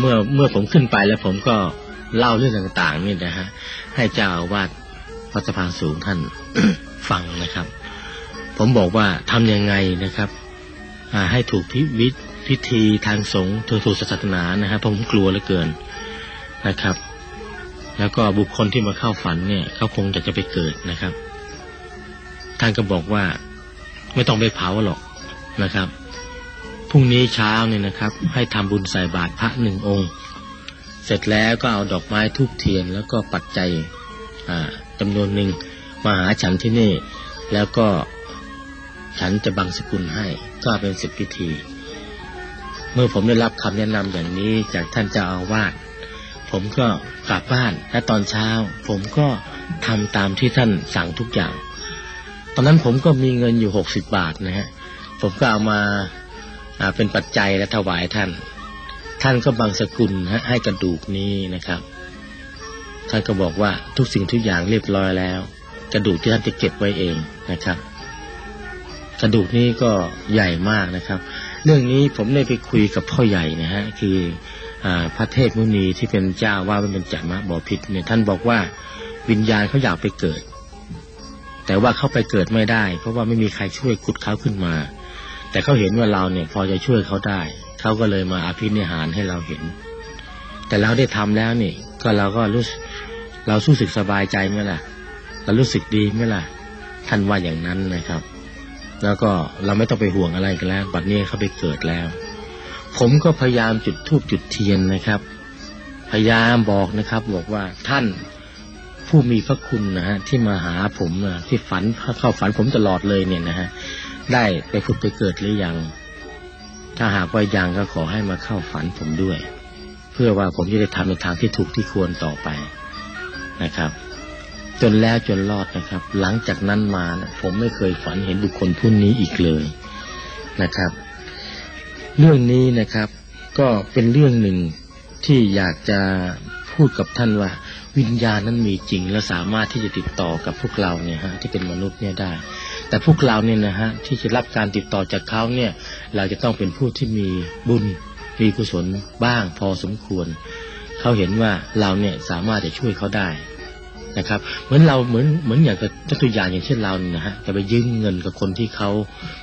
เมื่อเมื่อผมขึ้นไปแล้วผมก็เล่าเรื่องต่างๆนี่นะฮะให้เจ้าวาสวัดสะพานสูงท่านฟังนะครับ ผมบอกว่าทำยังไงนะครับให้ถูกพิวิธพิธีทางสงฆ์ถูกศาสนานะครับผมกลัวเหลือเกินนะครับ แล้วก็บุคคลที่มาเข้าฝันเนี่ยเขาคงจะจะไปเกิดนะครับ ท่านก็บอกว่าไม่ต้องไปเผาหรอกนะครับ รุ่งนี้เช้าเนี่ยนะครับ ให้ทำบุญใส่บาตรพระหนึ่งองค์ เสร็จแล้วก็เอาดอกไม้ทูบเทียนแล้วก็ปัจจัยอ่าจำนวนหนึ่งมาหาฉันที่นี่ แล้วก็ฉันจะบังสกุลให้ก็เป็นสิบพิธี เมื่อผมได้รับคำแนะนำอย่างนี้จากท่านเจ้าอาวาสผมก็กลับบ้านและตอนเช้า ผมก็ทำตามที่ท่านสั่งทุกอย่าง ตอนนั้นผมก็มีเงินอยู่หกสิบบาทนะฮะผมก็เอามา เป็นปัจจัยและถวายท่าน ท่านก็บางสกุลให้กระดูกนี้นะครับ ท่านก็บอกว่าทุกสิ่งทุกอย่างเรียบร้อยแล้ว กระดูกที่ท่านจะเก็บไว้เองนะครับ กระดูกนี้ก็ใหญ่มากนะครับ เรื่องนี้ผมได้ไปคุยกับพ่อใหญ่นะฮะคืออพระเทพมุนีที่เป็นเจ้าว่าเป็นจามะบอพิษเนี่ยท่านบอกว่าวิญญาณเขาอยากไปเกิด แต่ว่าเขาไปเกิดไม่ได้ เพราะว่าไม่มีใครช่วยขุดเขาขึ้นมา แต่เขาเห็นว่าเราเนี่ยพอจะช่วยเขาได้ เขาก็เลยมาอภินิหารให้เราเห็น แต่เราได้ทำแล้วนี่ ก็เราก็รู้สึกเรารู้สึกสบายใจไหมล่ะ เรารู้สึกดีไหมล่ะ ท่านว่าอย่างนั้นนะครับ แล้วก็เราไม่ต้องไปห่วงอะไรกันแล้ว บัดนี้เขาไปเกิดแล้ว ผมก็พยายามจุดธูปจุดเทียนนะครับ พยายามบอกนะครับ บอกว่าท่านผู้มีพระคุณนะฮะที่มาหาผมนะที่ฝันเข้าฝันผมตลอดเลยเนี่ยนะฮะ ได้ไปพุดไปเกิดหรือยัง ถ้าหากว่ายังก็ขอให้มาเข้าฝันผมด้วย เพื่อว่าผมจะได้ทำในทางที่ถูกที่ควรต่อไปนะครับ จนแล้วจนรอดนะครับ หลังจากนั้นมานะผมไม่เคยฝันเห็นบุคคลผู้นี้อีกเลยนะครับ เรื่องนี้นะครับ ก็เป็นเรื่องหนึ่งที่อยากจะพูดกับท่านว่า วิญญาณนั้นมีจริงและสามารถที่จะติดต่อกับพวกเราเนี่ยฮะที่เป็นมนุษย์เนี่ยได้ แต่พวกเราเนี่ยนะฮะที่จะรับการติดต่อจากเขาเนี่ย เราจะต้องเป็นผู้ที่มีบุญมีกุศลบ้างพอสมควร เขาเห็นว่าเราเนี่ยสามารถจะช่วยเขาได้นะครับ เหมือนเราเหมือนเหมือนอย่างกับตัวอย่างอย่างเช่นเราเนี่ยนะฮะจะไปยืมเงินกับคนที่เขา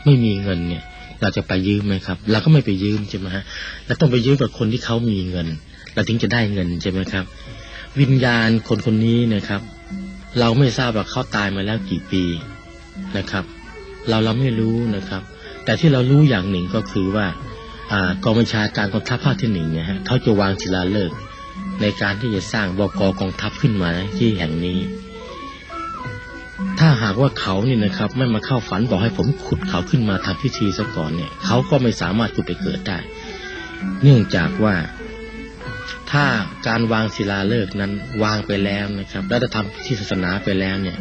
ไม่มีเงินเนี่ยเราจะไปยืมไหมครับ เราก็ไม่ไปยืมใช่ไหมฮะเราต้องไปยืมกับคนที่เขามีเงิน เราถึงจะได้เงินใช่ไหมครับ วิญญาณคนคนนี้นะครับ เราไม่ทราบว่าเขาตายมาแล้วกี่ปี นะครับ เราเราไม่รู้นะครับ แต่ที่เรารู้อย่างหนึ่งก็คือว่ากองบัญชาการกองทัพภาคที่หนึ่งเนี่ยฮะเขาจะวางศิลาฤกษ์ในการที่จะสร้างบกกองทัพขึ้นมาที่แห่งนี้ ถ้าหากว่าเขาเนี่ยนะครับ ไม่มาเข้าฝันบอกให้ผมขุดเขาขึ้นมาทำพิธีซะก่อนเนี่ย เขาก็ไม่สามารถขุดไปเกิดได้ เนื่องจากว่าถ้าการวางศิลาฤกษ์นั้นวางไปแล้วนะครับ แล้วจะทำพิธีศาสนาไปแล้วเนี่ย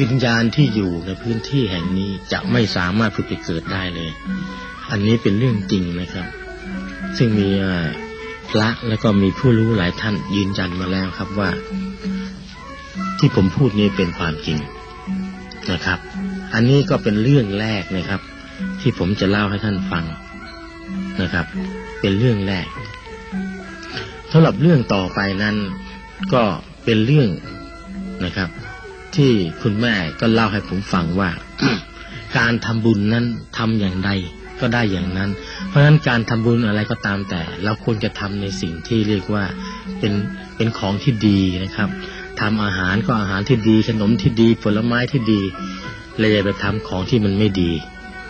วิญญาณที่อยู่ในพื้นที่แห่งนี้จะไม่สามารถผุดไปเกิดได้เลย อันนี้เป็นเรื่องจริงนะครับ ซึ่งมีพระแล้วก็มีผู้รู้หลายท่านยืนยันมาแล้วครับว่า ที่ผมพูดนี้เป็นความจริงนะครับ อันนี้ก็เป็นเรื่องแรกนะครับ ที่ผมจะเล่าให้ท่านฟังนะครับ เป็นเรื่องแรกสำหรับเรื่องต่อไปนั้น ก็เป็นเรื่องนะครับ ที่คุณแม่ก็เล่าให้ผมฟังว่า การทำบุญนั้นทำอย่างใดก็ได้อย่างนั้น เพราะฉะนั้นการทำบุญอะไรก็ตามแต่ เราควรจะทำในสิ่งที่เรียกว่าเป็นเป็นของที่ดีนะครับทำอาหารก็อาหารที่ดี ขนมที่ดี ผลไม้ที่ดีเลยอย่าไปทำของที่มันไม่ดี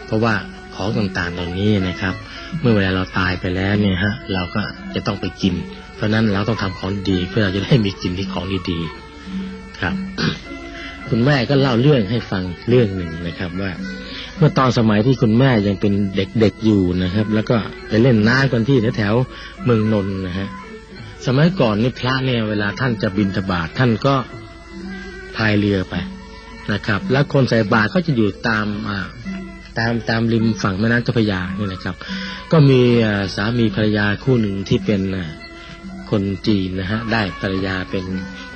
เพราะว่าของต่างๆเหล่านี้นะครับ เมื่อเวลาเราตายไปแล้วเนี่ยฮะเราก็จะต้องไปกิน เพราะฉะนั้นเราต้องทำของดีเพื่อเราจะได้มีกินที่ของดีๆครับ คุณแม่ก็เล่าเรื่องให้ฟังเรื่องหนึ่งนะครับ ว่า เมื่อตอนสมัยที่คุณแม่ยังเป็นเด็กๆอยู่นะครับ แล้วก็ไปเล่นน้ำกันที่แถวเมืองนนท์นะฮะสมัยก่อนนี่พระเนี่ยเวลาท่านจะบินทบาทท่านก็พายเรือไปนะครับ แล้วคนใส่บาตรก็จะอยู่ตามอ่าตามตามริมฝั่งแม่น้ำเจ้าพระยานี่นะครับ ก็มีสามีภรรยาคู่หนึ่งที่เป็นคนจีนนะฮะได้ภรรยาเป็น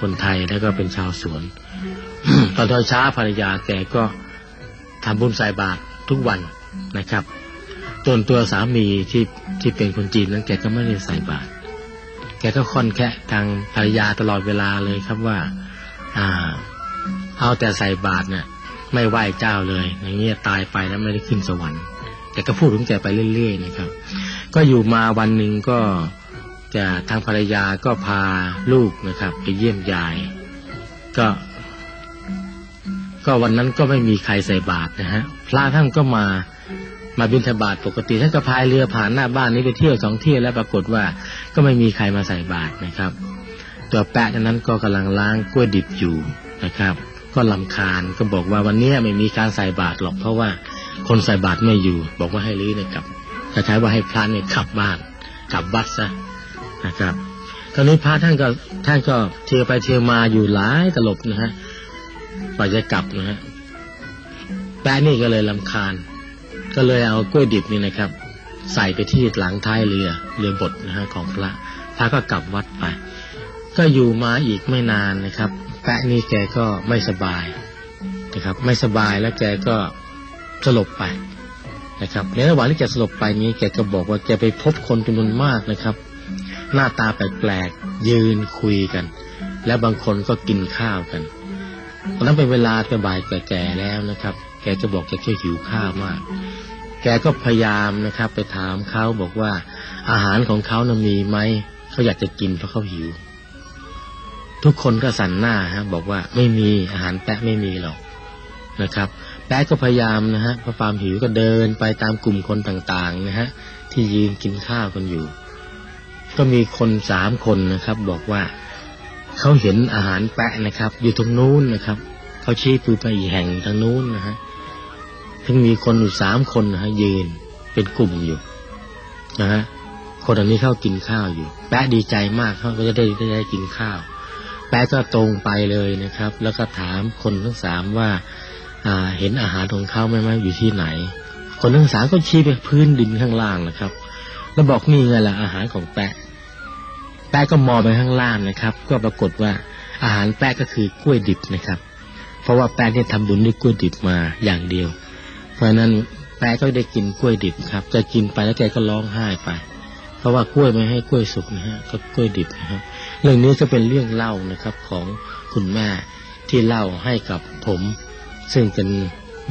คนไทยแล้วก็เป็นชาวสวน ตอนตอนเช้าภรรยาแกก็ทำบุญใส่บาตรทุกวันนะครับจนตัวสามีที่ที่เป็นคนจีนนั้นแกก็ไม่ได้ใส่บาตรแกก็ค่อนแค่ทางภรรยาตลอดเวลาเลยครับว่า อ่า เอาแต่ใส่บาตรเนี่ยไม่ไหว้เจ้าเลย อย่างเงี้ยตายไปแล้วไม่ได้ขึ้นสวรรค์แกก็พูดถึงแกไปเรื่อยๆนะครับ ก็อยู่มาวันหนึ่งก็จะทางภรรยาก็พาลูกนะครับ ไปเยี่ยมยาย ก็ ก็วันนั้นก็ไม่มีใครใส่บาตรนะฮะ พระท่านก็มามาบิณฑบาตปกติท่านก็พายเรือผ่านหน้าบ้านนี้ไปเที่ยวสองเที่ยวแล้วปรากฏว่าก็ไม่มีใครมาใส่บาตรนะครับ ตัวแปะนั้นก็กำลังล้างกล้วยดิบอยู่นะครับ ก็ลำคาญก็บอกว่าวันนี้ไม่มีการใส่บาตรหรอกเพราะว่าคนใส่บาตรไม่อยู่ บอกว่าให้ลื้อเนี่ยกลับคล้ายๆว่าให้พระเนี่ยขับบ้านกลับวัดซะนะครับตอนนี้พระท่านก็ท่านก็เที่ยวไปเที่ยวมาอยู่หลายตลบนะฮะ กว่าจะกลับนะฮะแปะนี่ก็เลยลำคาญ ก็เลยเอากล้วยดิบนี่นะครับ ใส่ไปที่หลังท้ายเรือเรือบดนะฮะของพระพระก็กลับวัดไป ก็อยู่มาอีกไม่นานนะครับ แปะนี่แกก็ไม่สบายนะครับ ไม่สบายแล้วแกก็สลบไปนะครับในระหว่างที่แกสลบไปนี้แกก็บอกว่าแกไปพบคนจำนวนมากนะครับ หน้าตาแปลกๆยืนคุยกัน และบางคนก็กินข้าวกัน ตอนนั้นเป็นเวลาแกบ่ายแก่ๆแล้วนะครับ แกก็บอกแกแค่หิวข้าวมาก แกก็พยายามนะครับ ไปถามเขาบอกว่า อาหารของเขานะมีไหมเขาอยากจะกินเพราะเขาหิว ทุกคนก็สั่นหน้าฮะ บอกว่าไม่มีอาหารแปะไม่มีหรอกนะครับ แปะก็พยายามนะฮะเพราะความหิวก็เดินไปตามกลุ่มคนต่างๆนะฮะที่ยืนกินข้าวกันอยู่ ก็มีคนสามคนนะครับ บอกว่า เขาเห็นอาหารแปะนะครับ อยู่ตรงนู้นนะครับ เขาชี้ปืนไปอีกแห่งทางนู้นนะฮะถึงมีคนอยู่สามคนนะฮะยืนเป็นกลุ่มอยู่นะฮะคนอันนี้เข้ากินข้าวอยู่ แปะดีใจมากเขาก็จะได้ได้ได้กินข้าว แปะก็ตรงไปเลยนะครับ แล้วก็ถามคนทั้งสามว่า อ่า เห็นอาหารของเขาไหมไหมอยู่ที่ไหน คนทั้งสามก็ชี้ไปพื้นดินข้างล่างนะครับ แล้วบอกนี่ไงล่ะอาหารของแปะ แปะก็มองไปข้างล่างนะครับ ก็ปรากฏว่าอาหารแปะก็คือกล้วยดิบนะครับ เพราะว่าแปะเนี่ยทำบุญด้วยกล้วยดิบมาอย่างเดียว เพราะฉะนั้นแปะก็ได้กินกล้วยดิบครับจะกินไปแล้วแกก็ร้องไห้ไป เพราะว่ากล้วยไม่ให้กล้วยสุกนะฮะก็กล้วยดิบนะครับเรื่องนี้ก็เป็นเรื่องเล่านะครับของคุณแม่ที่เล่าให้กับผม ซึ่งเป็น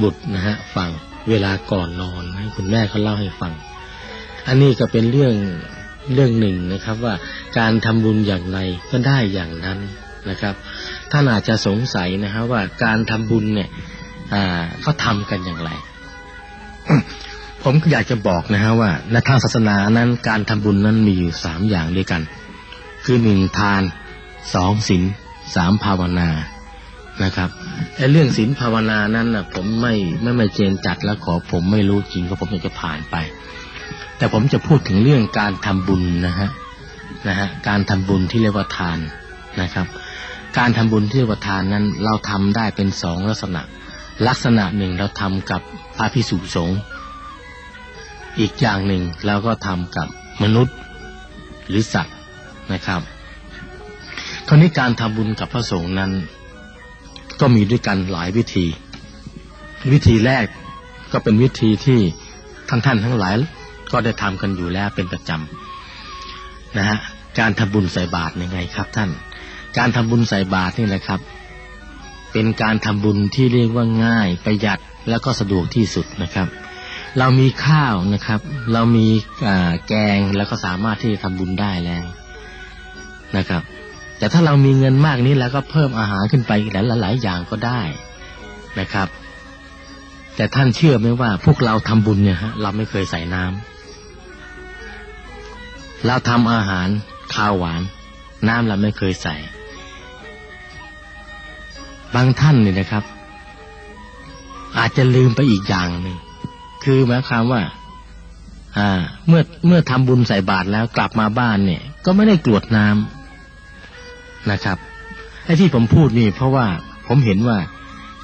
บุตรนะฮะฟังเวลาก่อนนอนให้คุณแม่เขาเล่าให้ฟัง อันนี้ก็เป็นเรื่อง เรื่องหนึ่งนะครับว่าการทำบุญอย่างไรก็ได้อย่างนั้นนะครับท่านอาจจะสงสัยนะฮะว่าการทำบุญเนี่ยอ่าเขาทำกันอย่างไร ผมอยากจะบอกนะฮะว่าในทางศาสนานั้นการทำบุญนั้นมีอยู่สามอย่างด้วยกัน คือหนึ่งทานสองศีลสามภาวนานะครับไอ้เรื่องศีลภาวนานั้นนะผมไม่ไม่ไม่เจนจัดแล้วขอผมไม่รู้จริงก็ผมอยากจะผ่านไป แต่ผมจะพูดถึงเรื่องการทำบุญนะฮะนะฮะการทำบุญที่เรียกว่าทานนะครับ การทำบุญที่เรียกว่าทานนั้น เราทำได้เป็นสองลักษณะ ลักษณะหนึ่งเราทำกับพระพิสุสงฆ์อีกอย่างหนึ่งเราก็ทำกับมนุษย์หรือสัตว์นะครับคราวนี้การทำบุญกับพระสงฆ์นั้น ก็มีด้วยกันหลายวิธี วิธีแรกก็เป็นวิธีที่ท่านท่านทั้งหลาย ก็ได้ทำกันอยู่แล้วเป็นประจำนะฮะการทำบุญใส่บาตรยังไงครับ ท่าน การทำบุญใส่บาตรนี่แหละครับ เป็นการทำบุญที่เรียกว่าง่ายประหยัดแล้วก็สะดวกที่สุดนะครับ เรามีข้าวนะครับ เรามีแกงแล้วก็สามารถที่จะทำบุญได้แล้วนะครับ แต่ถ้าเรามีเงินมากนี้แล้วก็เพิ่มอาหารขึ้นไปอีกหลายๆอย่างก็ได้นะครับ แต่ท่านเชื่อไหมว่าพวกเราทำบุญเนี่ยฮะเราไม่เคยใส่น้ำ เราทำอาหารข้าวหวาน น้ำเราไม่เคยใส่ บางท่านเนี่ยนะครับ อาจจะลืมไปอีกอย่างหนึ่งคือหมายความว่า อ่า เมื่อเมื่อทำบุญใส่บาตรแล้วกลับมาบ้านเนี่ย ก็ไม่ได้กรวดน้ำนะครับไอ้ที่ผมพูดนี่ เพราะว่าผมเห็นว่า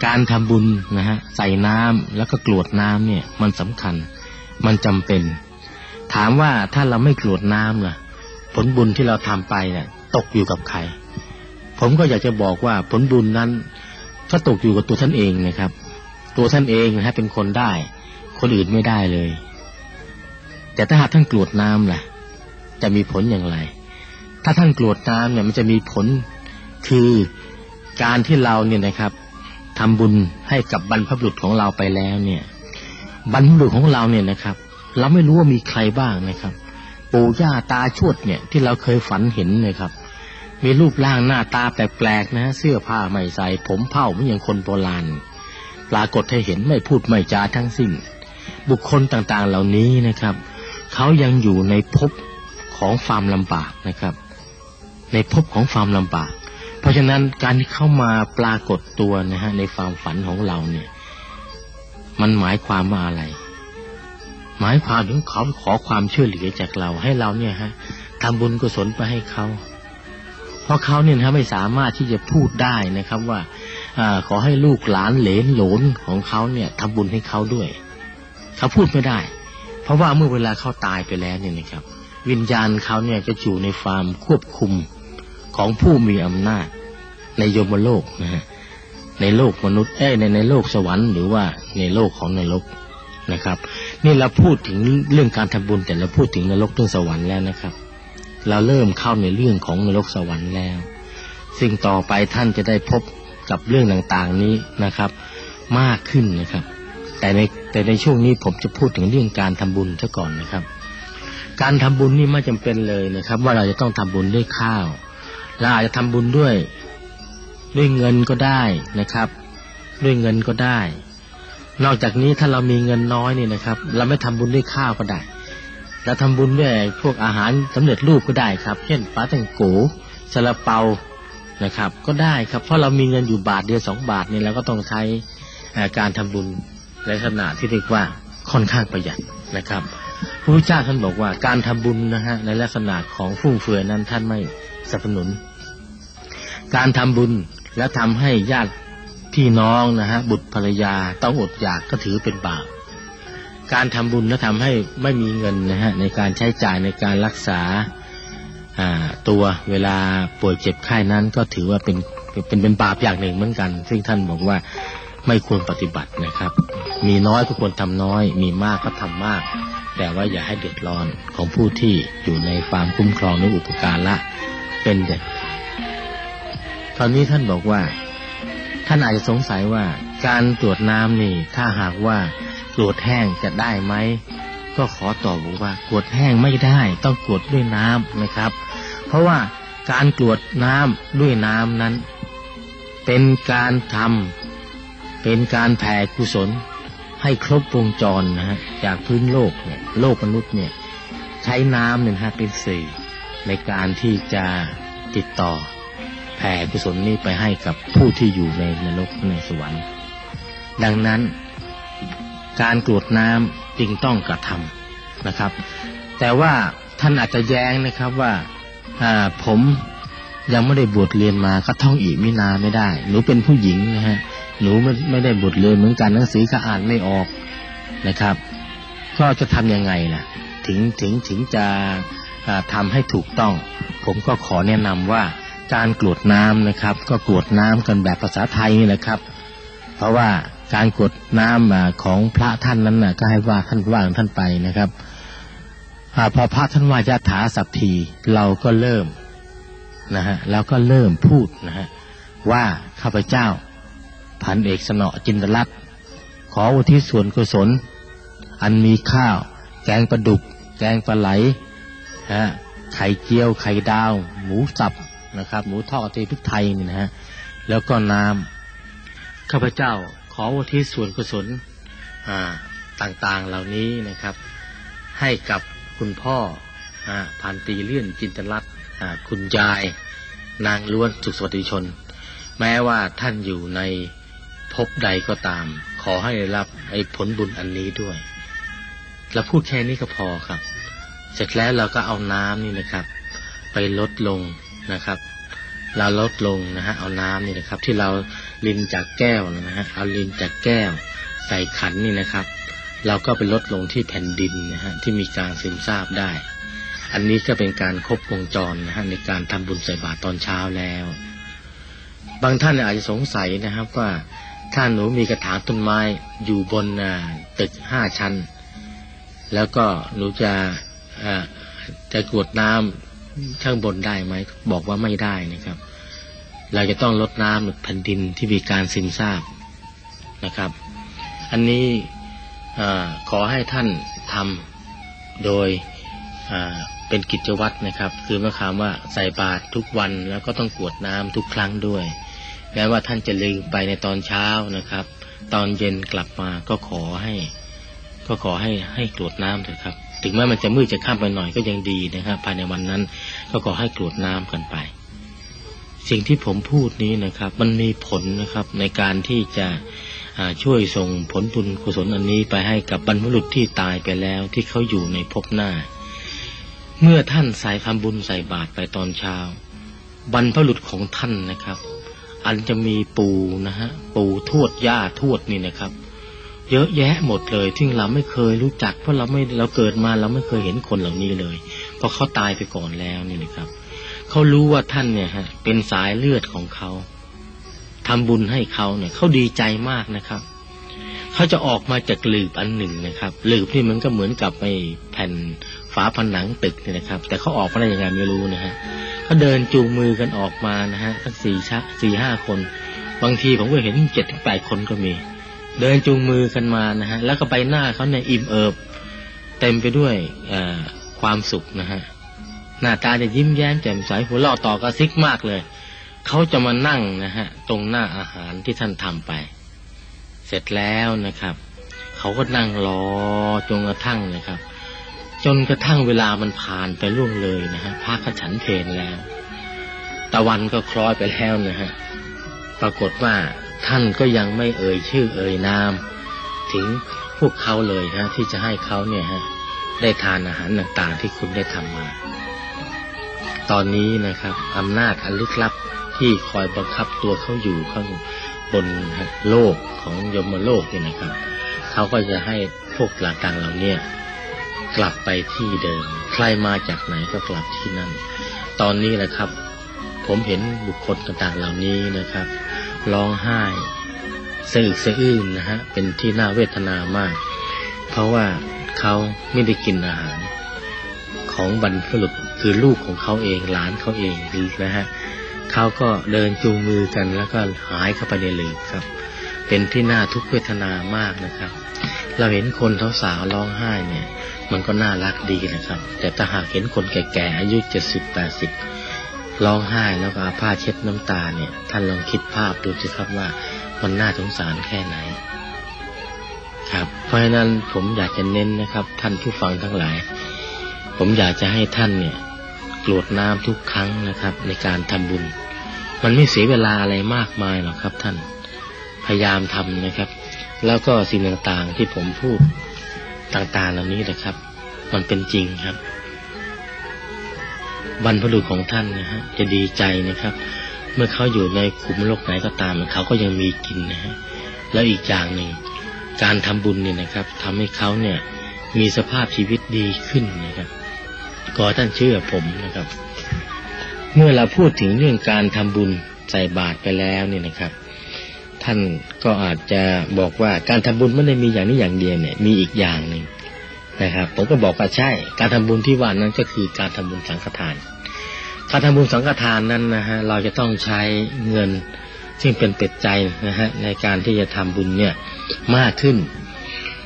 การทำบุญนะฮะใส่น้ำแล้วก็กรวดน้ำเนี่ย มันสำคัญ มันจำเป็น ถามว่าถ้าเราไม่กรวดน้ำล่ะ ผลบุญที่เราทำไปเนี่ย ตกอยู่กับใคร ผมก็อยากจะบอกว่าผลบุญนั้นก็ตกอยู่กับตัวท่านเองนะครับ ตัวท่านเองนะฮะเป็นคนได้ คนอื่นไม่ได้เลย แต่ถ้าหากท่านกรวดน้ำล่ะ จะมีผลอย่างไร ถ้าท่านกรวดน้ำเนี่ย มันจะมีผลคือการที่เราเนี่ยนะครับทำบุญให้กับบรรพบุรุษของเราไปแล้วเนี่ย บรรพบุรุษของเราเนี่ยนะครับ เราไม่รู้ว่ามีใครบ้างนะครับ ปู่ย่าตาชวดเนี่ย ที่เราเคยฝันเห็นนะครับ มีรูปร่างหน้าตาแปลกๆนะ เสื้อผ้าไม่ใส่ผมเผ้าเหมือนอย่างคนโบราณปรากฏให้เห็นไม่พูดไม่จาทั้งสิ้น บุคคลต่างๆเหล่านี้นะครับเขายังอยู่ในภพของความลำบากนะครับ ในภพของความลำบาก เพราะฉะนั้นการที่เข้ามาปรากฏตัวนะฮะในความฝันของเราเนี่ย มันหมายความว่าอะไร หมายความถึงเขาขอความช่วยเหลือจากเราให้เราเนี่ยฮะทำบุญกุศลไปให้เขาเพราะเขาเนี่ยนะไม่สามารถที่จะพูดได้นะครับว่าอขอให้ลูกหลานเหลนหลนของเขาเนี่ยทำบุญให้เขาด้วย เขาพูดไม่ได้ เพราะว่าเมื่อเวลาเขาตายไปแล้วเนี่ยนะครับ วิญญาณเขาเนี่ยจะอยู่ในความควบคุมของผู้มีอำนาจ ในโยมโลกนะฮะในโลกมนุษย์เอ้ในในโลกสวรรค์หรือว่าในโลกของนรกนะครับ นี่เราพูดถึงเรื่องการทำบุญ แต่เราพูดถึงนรกเรื่องสวรรค์แล้วนะครับ เราเริ่มเข้าในเรื่องของนรกสวรรค์แล้วซึ่งต่อไปท่านจะได้พบกับเรื่องต่างๆนี้นะครับ มากขึ้นนะครับ แต่ในแต่ในช่วงนี้ผมจะพูดถึงเรื่องการทำบุญซะก่อนนะครับ การทำบุญนี่ไม่จำเป็นเลยนะครับ ว่าเราจะต้องทำบุญด้วยข้าวเราอาจจะทำบุญด้วย ด้วยเงินก็ได้นะครับ ด้วยเงินก็ได้ นอกจากนี้ถ้าเรามีเงินน้อยนี่นะครับ เราไม่ทำบุญด้วยข้าวก็ได้เราทำบุญด้วยพวกอาหารสำเร็จรูปก็ได้ครับ เช่นปลาตังโกซาลาเปานะครับ ก็ได้ครับ เพราะเรามีเงินอยู่บาทเดียวสองบาทนี่เราก็ต้องใช้การทำบุญในขนาดที่เรียกว่าค่อนข้างประหยัดนะครับพระพุทธเจ้าท่านบอกว่าการทำบุญนะฮะในลักษณะของฟุ่มเฟือยนั้นท่านไม่สนับสนุน การทำบุญและทำให้ญาติ พี่น้องนะฮะบุตรภรรยาต้องอดอยากก็ถือเป็นบาปการทำบุญและทำให้ไม่มีเงินนะฮะในการใช้จ่ายในการรักษาตัวเวลาป่วยเจ็บไข้นั้นก็ถือว่าเป็นเป็นเป็นบาปอย่างหนึ่งเหมือนกัน ซึ่งท่านบอกว่าไม่ควรปฏิบัตินะครับ มีน้อยก็ควรทำน้อย มีมากก็ทำมาก แต่ว่าอย่าให้เดือดร้อนของผู้ที่อยู่ในความคุ้มครองหรืออุปการะเป็นเด็ดคราวนี้ท่านบอกว่า ท่านอาจจะสงสัยว่าการตรวจน้ำนี่ ถ้าหากว่ากรวดแห้งจะได้ไหมก็ขอตอบว่ากรวดแห้งไม่ได้ ต้องกรวดด้วยน้ำนะครับ เพราะว่าการกรวดน้ำด้วยน้ำนั้น เป็นการทำเป็นการแผ่กุศล ให้ครบวงจรนะฮะจากพื้นโลกเนี่ยโลกมนุษย์เนี่ยใช้น้ำเนี่ยฮะเป็นสื่อในการที่จะติดต่อ แผ่กุศลนี้ไปให้กับผู้ที่อยู่ในนรกในสวรรค์ ดังนั้น การกรวดน้ำจึงต้องกระทำนะครับ แต่ว่าท่านอาจจะแย้งนะครับว่าอผมยังไม่ได้บวชเรียนมาก็ท่องอีมินาไม่ได้ หนูเป็นผู้หญิงนะฮะหนูไม่ไม่ได้บวชเรียนเหมือนกันหนังสือก็อ่านไม่ออกนะครับ ก็จะทำยังไงล่ะ ถึงถึงถึงจะอ่าทำให้ถูกต้อง ผมก็ขอแนะนำว่า การกรวดน้ำนะครับ ก็กรวดน้ำกันแบบภาษาไทยนี่แหละครับ เพราะว่าการกรวดน้ำอ่าของพระท่านนั้นนะก็ให้ว่าท่านว่างท่านไปนะครับอพอพระท่านว่ายะถาสัพทีเราก็เริ่มนะฮะเราก็เริ่มพูดนะฮะว่าข้าพเจ้า พันเอกสนอจินตลัตน์ขออุทิศส่วนกุศล อันมีข้าว แกงปลาดุก แกงปลาไหลฮะไข่เจียว ไข่ดาว หมูสับ นะครับ หมูทอดเทพริกไทยนี่นะฮะแล้วก็น้ำข้าพเจ้าขออุทิศส่วนกุศลต่างๆเหล่านี้นะครับ ให้กับคุณพ่ออ่าพันตีเลื่อนจินตลัตน์คุณยาย นางล้วนสุขสวัสดิชน แม้ว่าท่านอยู่ในภพใดก็ตาม ขอให้ได้รับไอ้ผลบุญอันนี้ด้วยเราพูดแค่นี้ก็พอครับ เสร็จแล้วเราก็เอาน้ำนี่นะครับ ไปลดลง นะครับ เราลดลงนะฮะเอาน้ำนี่นะครับ ที่เราลินจากแก้วนะฮะเอาลินจากแก้ว ใส่ขันนี่นะครับ เราก็ไปลดลงที่แผ่นดินนะฮะที่มีการซึมซาบได้ อันนี้ก็เป็นการครบวงจรนะฮะในการทำบุญใส่บาตรตอนเช้าแล้ว บางท่านอาจจะสงสัยนะครับว่าถ้าหนูมีกระถางต้นไม้อยู่บนตึกห้าชั้น แล้วก็หนูจะจะกวดน้ำ ข้างบนได้ไหมบอกว่าไม่ได้นะครับ เราจะต้องลดน้ำแผ่นดินที่มีการซึมซาบนะครับ อันนี้ขอให้ท่านทำโดยเป็นกิจวัตรนะครับ คือหมายควาว่าใส่บาตรทุกวันแล้วก็ต้องกรวดน้ำทุกครั้งด้วย แม้ว่าท่านจะลืมไปในตอนเช้านะครับ ตอนเย็นกลับมาก็ขอให้ ก็ขอให้ให้กรวดน้ำเถอะครับ ถึงแม้มันจะมืดจะข้ามไปหน่อยก็ยังดีนะครับ ภายในวันนั้น ก็ขอให้กรวดน้ำกันไป สิ่งที่ผมพูดนี้นะครับ มันมีผลนะครับในการที่จะช่วยส่งผลบุญกุศลอันนี้ไปให้กับบรรพบุรุษที่ตายไปแล้วที่เขาอยู่ในภพหน้า เมื่อท่านใส่ทำบุญใส่บาตรไปตอนเช้า บรรพบุรุษของท่านนะครับ อันจะมีปู่นะฮะปู่ทวดย่าทวดนี่นะครับ เยอะแยะหมดเลยที่เราไม่เคยรู้จัก เพราะเราไม่เราเกิดมาเราไม่เคยเห็นคนเหล่านี้เลย ราะเขาตายไปก่อนแล้วนี่นะครับเขารู้ว่าท่านเนี่ยฮะ เป็นสายเลือดของเขาทำบุญให้เขาเนี่ยเขาดีใจมากนะครับเขาจะออกมาจากหลืบอันหนึ่งนะครับหลืบนี่มันก็เหมือนกับไอ้แผ่นฝาผนังตึกเนี่ยนะครับ แต่เขาออกมาได้ยังไงไม่รู้นะฮะเขาเดินจูงมือกันออกมานะฮะทั้งสี่ชะสี่ห้าคน บางทีผมก็เห็นเจ็ดถึงแปดคนก็มี เดินจูงมือกันมานะฮะแล้วก็ใบหน้าเขาเนี่ยอิ่มเอิบ เต็มไปด้วยอ่อ ความสุขนะฮะหน้าตาจะยิ้มแย้มแจ่มใสหัวเราะต่อกระซิกมากเลย เขาจะมานั่งนะฮะ ตรงหน้าอาหารที่ท่านทำไป เสร็จแล้วนะครับ เขาก็นั่งรอจนกระทั่งนะครับ จนกระทั่งเวลามันผ่านไปล่วงเลยนะฮะพระขฉันเพลแล้ว ตะวันก็คล้อยไปแล้วนะฮะปรากฏว่าท่านก็ยังไม่เอ่ยชื่อเอ่ยนาม ถึงพวกเขาเลยนะที่จะให้เขาเนี่ยฮะ ได้ทานอาหารต่างๆ ที่คุณได้ทำมา ตอนนี้นะครับอำนาจอันลึกลับที่คอยบังคับตัวเขาอยู่ข้างบนโลกของยมโลกเนี่ยนะครับ เขาก็จะให้พวกหลาต่างเหล่าเนี้กลับไปที่เดิม ใครมาจากไหนก็กลับที่นั่น ตอนนี้แหละครับ ผมเห็นบุคคลต่างๆเหล่านี้นะครับร้องไห้สะอึกสะอื้นนะฮะเป็นที่น่าเวทนามาก เพราะว่า เขาไม่ได้กินอาหาร ของบรรพบุรุษคือลูกของเขาเองหลานเขาเองนะฮะเขาก็เดินจูงมือกันแล้วก็หายเข้าไปในหลืบครับ เป็นที่น่าทุกข์เวทนามากนะครับ เราเห็นคนสาวๆร้องไห้เนี่ย มันก็น่ารักดีนะครับ แต่ถ้าหากเห็นคนแก่ๆอายุเจ็ดสิบแปดสิบร้องไห้แล้วก็อาผ้าเช็ดน้ำตาเนี่ย ท่านลองคิดภาพดูสิครับว่ามันน่าสงสารแค่ไหน ครับ เพราะฉะนั้นผมอยากจะเน้นนะครับ ท่านผู้ฟังทั้งหลาย ผมอยากจะให้ท่านเนี่ยกรวดน้ำทุกครั้งนะครับ ในการทำบุญ มันไม่เสียเวลาอะไรมากมายหรอกครับ ท่านพยายามทำนะครับ แล้วก็สิ่งต่างๆที่ผมพูดต่างๆเหล่านี้นะครับ มันเป็นจริงครับบรรพบุรุษของท่านนะฮะจะดีใจนะครับ เมื่อเขาอยู่ในขุมโลกไหนก็ตามเขาก็ยังมีกินนะฮะแล้วอีกอย่างหนึ่ง การทำบุญเนี่ยนะครับทำให้เขาเนี่ยมีสภาพชีวิตดีขึ้นนะครับขอท่านเชื่อผมนะครับ เมื่อเราพูดถึงเรื่องการทำบุญใส่บาตรไปแล้วเนี่ยนะครับ ท่านก็อาจจะบอกว่าการทำบุญไม่ได้มีอย่างนี้อย่างเดียวเนี่ยมีอีกอย่างหนึ่งนะครับผมก็บอกว่าใช่ การทำบุญที่ว่านั้นก็คือการทำบุญสังฆทาน การทำบุญสังฆทานนั้นนะฮะเราจะต้องใช้เงินซึ่งเป็นเป็ดใจนะฮะในการที่จะทำบุญเนี่ย มากขึ้น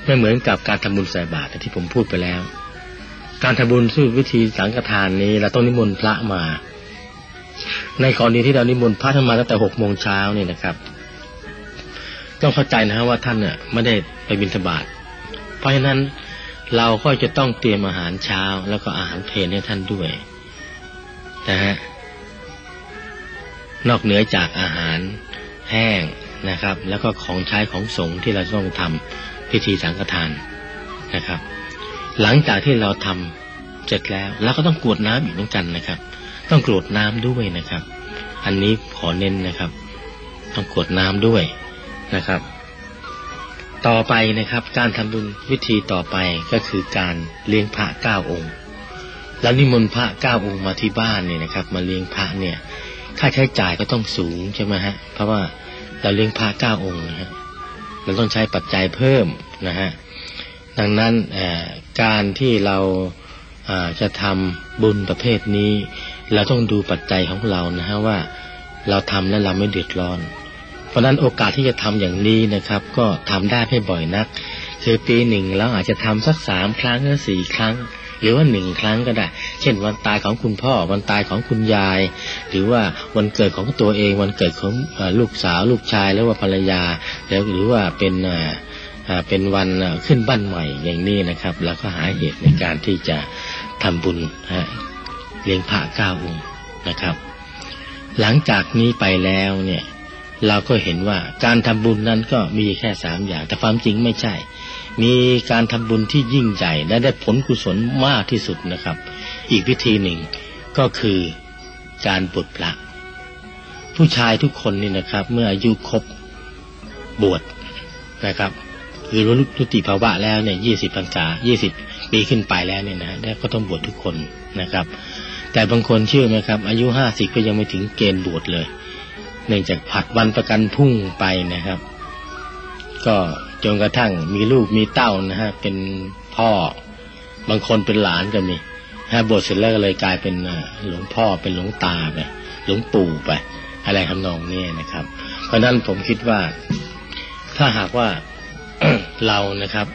ไม่เหมือนกับการทำบุญใส่บาตรที่ผมพูดไปแล้ว การทำบุญสู้วิธีสังฆทานนี้เราต้องนิมนต์พระมา ในกรณีที่เรานิมนต์พระท่านมาตั้งแต่หกโมงเช้านี่นะครับ ต้องเข้าใจนะฮะว่าท่านเนี่ยไม่ได้ไปบิณฑบาตเพราะฉะนั้นเราก็จะต้องเตรียมอาหารเช้า แล้วก็อาหารเพลให้ท่านด้วยนะฮะนอกเหนือจากอาหารแห้ง นะครับ แล้วก็ของใช้ของสงฆ์ที่เราต้องทำพิธีสังฆทานนะครับ หลังจากที่เราทำเสร็จแล้วเราก็ต้องกรวดน้ำอีกเหมือนกันนะครับ ต้องกรวดน้ำด้วยนะครับ อันนี้ขอเน้นนะครับ ต้องกรวดน้ำด้วยนะครับ ต่อไปนะครับ การทำบุญวิธีต่อไปก็คือการเลี้ยงพระเก้าองค์แล้วนิมนต์พระเก้าองค์มาที่บ้านเนี่ยนะครับ มาเลี้ยงพระเนี่ย ค่าใช้จ่ายก็ต้องสูงใช่ไหมฮะเพราะว่า เราเลี้ยงพระเก้าองค์นะฮะเราต้องใช้ปัจจัยเพิ่มนะฮะดังนั้นการที่เราจะทำบุญประเภทนี้ เราต้องดูปัจจัยของเรานะฮะว่าเราทำแล้วเราไม่เดือดร้อน เพราะนั้นโอกาสที่จะทำอย่างนี้นะครับ ก็ทำได้ไม่บ่อยนัก คือปีหนึ่งเราอาจจะทำสักสามครั้งหรือสี่ครั้ง หรือว่าหนึ่งครั้งก็ได้ เช่นวันตายของคุณพ่อ วันตายของคุณยาย หรือว่าวันเกิดของตัวเอง วันเกิดของลูกสาวลูกชายหรือว่าภรรยา แล้วหรือว่าเป็นเป็นวันขึ้นบ้านใหม่อย่างนี้นะครับ แล้วก็หาเหตุในการที่จะทำบุญเลี้ยงพระเก้าองค์นะครับ หลังจากนี้ไปแล้วเนี่ยเราก็เห็นว่าการทำบุญนั้นก็มีแค่สามอย่าง แต่ความจริงไม่ใช่ มีการทำบุญที่ยิ่งใหญ่และได้ผลกุศลมากที่สุดนะครับ อีกวิธีหนึ่งก็คือการบวชพระ ผู้ชายทุกคนนี่นะครับ เมื่ออายุครบบวชนะครับคือรู้ทุติภาวะแล้วเนี่ยยี่สิบพรรษายี่สิบปีขึ้นไปแล้วเนี่ยนะแล้ก็ต้องบวชทุกคนนะครับ แต่บางคนเชื่อไหมครับ อายุห้าสิบก็ยังไม่ถึงเกณฑ์บวชเลย เนื่องจากผัดวันประกันพรุ่งไปนะครับ ก็ จนกระทั่งมีลูกมีเต้านะฮะ เป็นพ่อบางคนเป็นหลานก็มีฮะบวชเสร็จแล้วก็เลยกลายเป็นหลวงพ่อเป็นหลวงตาไปหลวงปู่ไปอะไรทำนองนี้นะครับ เพราะฉะนั้นผมคิดว่า ถ้าหากว่าเรานะครับ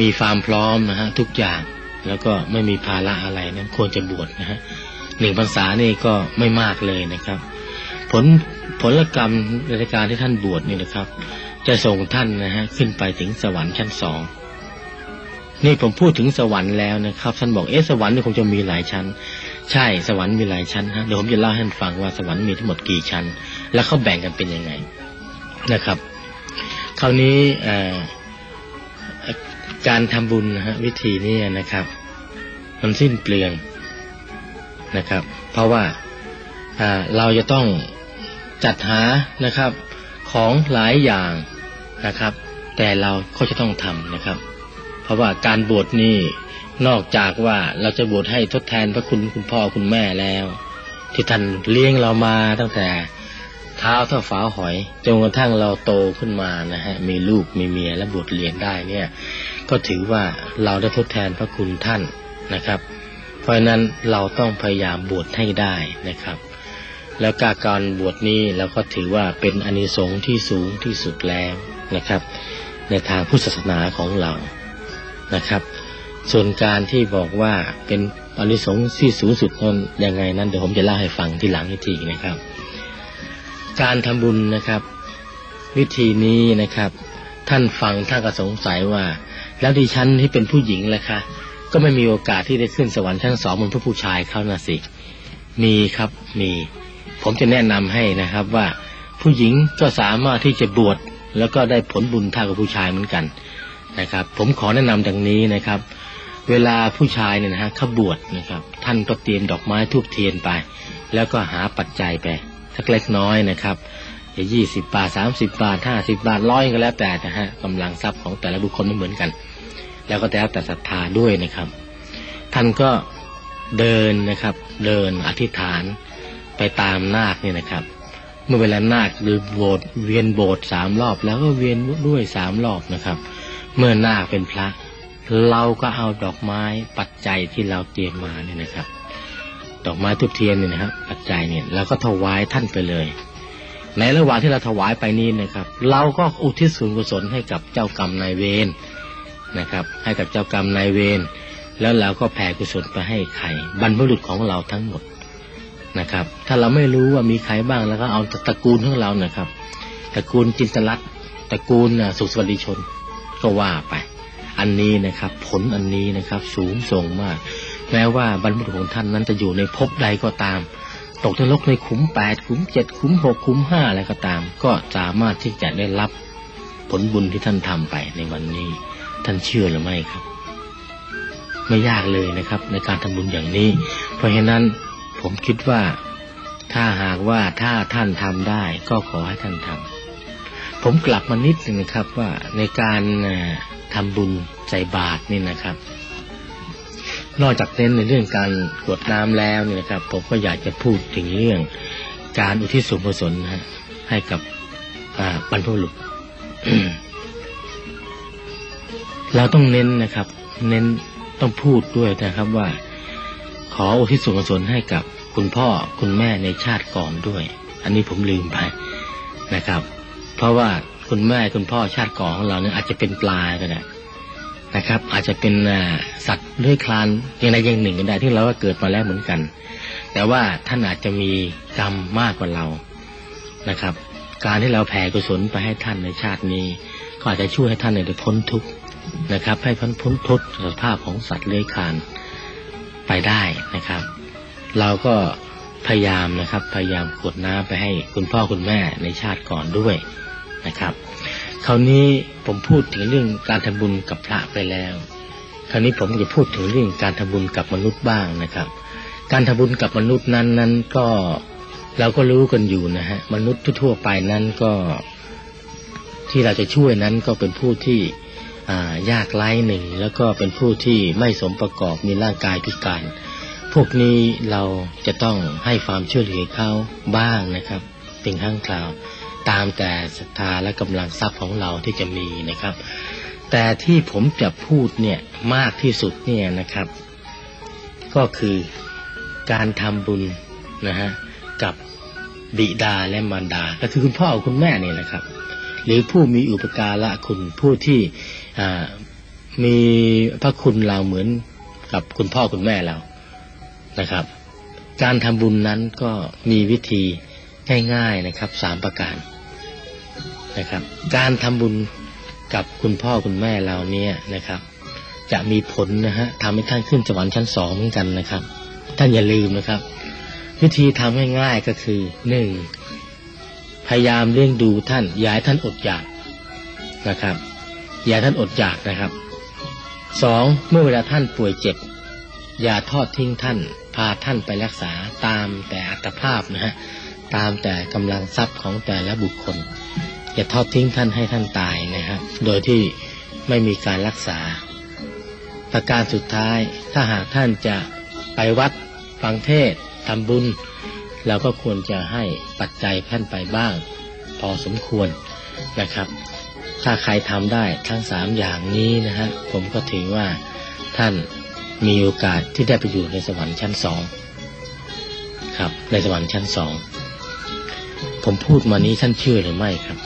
มีความพร้อมนะฮะทุกอย่างแล้วก็ไม่มีภาระอะไรนั้นควรจะบวชนะฮะหนึ่งพรรษานี่ก็ไม่มากเลยนะครับ ผลผลกรรมในการที่ท่านบวชนี่นะครับ จะส่งท่านนะฮะขึ้นไปถึงสวรรค์ชั้นสองนี่ผมพูดถึงสวรรค์แล้วนะครับท่านบอกเอ๊ะสวรรค์นี่คงจะมีหลายชั้น ใช่สวรรค์มีหลายชั้นฮะเดี๋ยวผมจะเล่าให้ท่านฟังว่าสวรรค์มีทั้งหมดกี่ชั้น แล้วเขาแบ่งกันเป็นยังไงนะครับ คราวนี้การทำบุญนะฮะวิธีนี้นะครับ มันสิ้นเปลืองนะครับ เพราะว่าเราจะต้องจัดหานะครับของหลายอย่าง นะครับ แต่เราก็จะต้องทำนะครับ เพราะว่าการบวชนี่นอกจากว่าเราจะบวชให้ทดแทนพระคุณคุณพ่อคุณแม่แล้ว ที่ท่านเลี้ยงเรามาตั้งแต่เท้าเท่าฝาหอยจนกระทั่งเราโตขึ้นมานะฮะมีลูกมีเมียและบวชเรียนได้เนี่ย ก็ถือว่าเราได้ทดแทนพระคุณท่านนะครับ เพราะนั้นเราต้องพยายามบวชให้ได้นะครับ แล้วการการบวชนี้เราก็ถือว่าเป็นอานิสงส์ที่สูงที่สุดแล้ว นะครับ ในทางพุทธศาสนาของเรานะครับ ส่วนการที่บอกว่าเป็นอานิสงส์ที่สูงสุดนั้นยังไงนั้นเดี๋ยวผมจะเล่าให้ฟังที่หลังอีกทีนะครับ การทำบุญนะครับ วิธีนี้นะครับ ท่านฟังท่านก็สงสัยว่า แล้วดิฉันที่เป็นผู้หญิงล่ะคะก็ไม่มีโอกาสที่ได้ขึ้นสวรรค์ชั้นสองเหมือนพวกผู้ชายเขานะสิ มีครับมี ผมจะแนะนำให้นะครับว่าผู้หญิงก็สามารถที่จะบวช แล้วก็ได้ผลบุญเท่ากับผู้ชายเหมือนกันนะครับ ผมขอแนะนำดังนี้นะครับ เวลาผู้ชายเนี่ยนะฮะขบวชนะครับ ท่านก็เตรียมดอกไม้ทูบเทียนไป แล้วก็หาปัจจัยไปสักเล็กน้อยนะครับจะยี่สิบบาทสามสิบบาทห้าสิบาทร้อยก็แล้วแต่นะฮะกำลังทรัพย์ของแต่ละบุคคลไม่เหมือนกัน แล้วก็แล้วแต่ศรัทธาด้วยนะครับ ท่านก็เดินนะครับ เดินอธิษฐานไปตามนาคเนี่ยนะครับ เมื่อเวลานาคหรือโบสเวียนโบสสามรอบแล้วก็เวียนด้วยสามรอบนะครับ เมื่อนาคเป็นพระ เราก็เอาดอกไม้ปัจจัยที่เราเตรียมมาเนี่ยนะครับ ดอกไม้ทุบเทียนเนี่ยนะครับ ปัจจัยเนี่ยเราก็ถวายท่านไปเลย ในระหว่างที่เราถวายไปนี้นะครับ เราก็อุทิศส่วนกุศลให้กับเจ้ากรรมนายเวรนะครับ ให้กับเจ้ากรรมนายเวรแล้วเราก็แผ่กุศลไปให้ใครบรรพบุรุษของเราทั้งหมด นะครับ ถ้าเราไม่รู้ว่ามีใครบ้างแล้วก็เอาตระกูลของเรานะครับตระกูลจินตลัตตระกูลสุขสวัสดิชน ก็ว่าไป อันนี้นะครับ ผลอันนี้นะครับ สูงส่งมาก แม้ว่าบรรพบุรุของท่านนั้นจะอยู่ในภพใดก็ตาม ตกนรกในขุมแปดขุมเจ็ดขุมหกขุมห้าอะไรก็ตาม ก็สามารถที่จะได้รับผลบุญที่ท่านทำไปในวันนี้ ท่านเชื่อหรือไม่ครับ ไม่ยากเลยนะครับ ในการทำบุญอย่างนี้ เพราะฉะนั้น ผมคิดว่า ถ้าหากว่าถ้าท่านทำได้ก็ขอให้ท่านทำผมกลับมานิดนึงนะครับว่าในการทำบุญใส่บาตรนี่นะครับ นอกจากเน้นในเรื่องการกรวดน้ำแล้วเนี่ยนะครับ ผมก็อยากจะพูดถึงเรื่อง การอุทิศส่วนกุศลนะฮะให้กับบรรพบุรุษเราต้องเน้นนะครับ เน้นต้องพูดด้วยนะครับว่า ขออุทิศส่วนกุศลให้กับ คุณพ่อคุณแม่ในชาติก่อนด้วย อันนี้ผมลืมไปนะครับ เพราะว่าคุณแม่คุณพ่อชาติก่อนของเราเนี่ยอาจจะเป็นปลาก็ได้นะครับ อาจจะเป็นสัตว์เลื้อยคลานอย่างใดอย่างหนึ่งก็ได้ที่เราก็เกิดมาแล้วเหมือนกัน แต่ว่าท่านอาจจะมีกรรมมากกว่าเรานะครับ การที่เราแผ่กุศลไปให้ท่านในชาตินี้ ก็อาจจะช่วยให้ท่านเนี่ยได้พ้นทุกข์นะครับ ให้พ้นพ้นทุกข์สภาพของสัตว์เลื้อยคลานไปได้นะครับ เราก็พยายามนะครับ พยายามกดน้ำไปให้คุณพ่อคุณแม่ในชาติก่อนด้วยนะครับ คราวนี้ผมพูดถึงเรื่องการทำบุญกับพระไปแล้ว คราวนี้ผมจะพูดถึงเรื่องการทำบุญกับมนุษย์บ้างนะครับ การทำบุญกับมนุษย์นั้นนั้นก็เราก็รู้กันอยู่นะฮะมนุษย์ทั่วไปนั้นก็ที่เราจะช่วยนั้นก็เป็นผู้ที่อ่ายากไร้หนึ่งแล้วก็เป็นผู้ที่ไม่สมประกอบมีร่างกายพิการ พวกนี้เราจะต้องให้ความช่วยเหลือเขาบ้างนะครับ เป็นครั้งคราว ตามแต่ศรัทธาและกำลังทรัพย์ของเราที่จะมีนะครับ แต่ที่ผมจะพูดเนี่ยมากที่สุดเนี่ยนะครับ ก็คือการทำบุญนะฮะกับบิดาและมารดา ก็คือคุณพ่อคุณแม่เนี่ยนะครับ หรือผู้มีอุปการะคุณผู้ที่มีพระคุณเราเหมือนกับคุณพ่อคุณแม่เรา นะครับ การทำบุญนั้นก็มีวิธีง่ายๆนะครับสามประการนะครับ การทำบุญกับคุณพ่อคุณแม่เราเนี่ยนะครับ จะมีผลนะฮะทำให้ท่านขึ้นสวรรค์ชั้นสองเหมือนกันนะครับ ท่านอย่าลืมนะครับ วิธีทำง่ายๆก็คือหนึ่งพยายามเลี้ยงดูท่านอย่าให้ท่านอดอยากนะครับอย่าท่านอดอยากนะครับสองเมื่อเวลาท่านป่วยเจ็บ อย่าทอดทิ้งท่าน พาท่านไปรักษาตามแต่อัตภาพนะฮะตามแต่กำลังทรัพย์ของแต่ละบุคคลอย่าทอดทิ้งท่านให้ท่านตายนะครับโดยที่ไม่มีการรักษา ประการสุดท้ายถ้าหากท่านจะไปวัดฟังเทศทำบุญเราก็ควรจะให้ปัจจัยท่านไปบ้าง พอสมควรนะครับ ถ้าใครทำได้ทั้งสามอย่างนี้นะฮะผมก็ถือว่าท่าน มีโอกาสที่ได้ไปอยู่ในสวรรค์ชั้นสองครับ ในสวรรค์ชั้นสองผมพูดมานี้ท่านเชื่อหรือไม่ครับ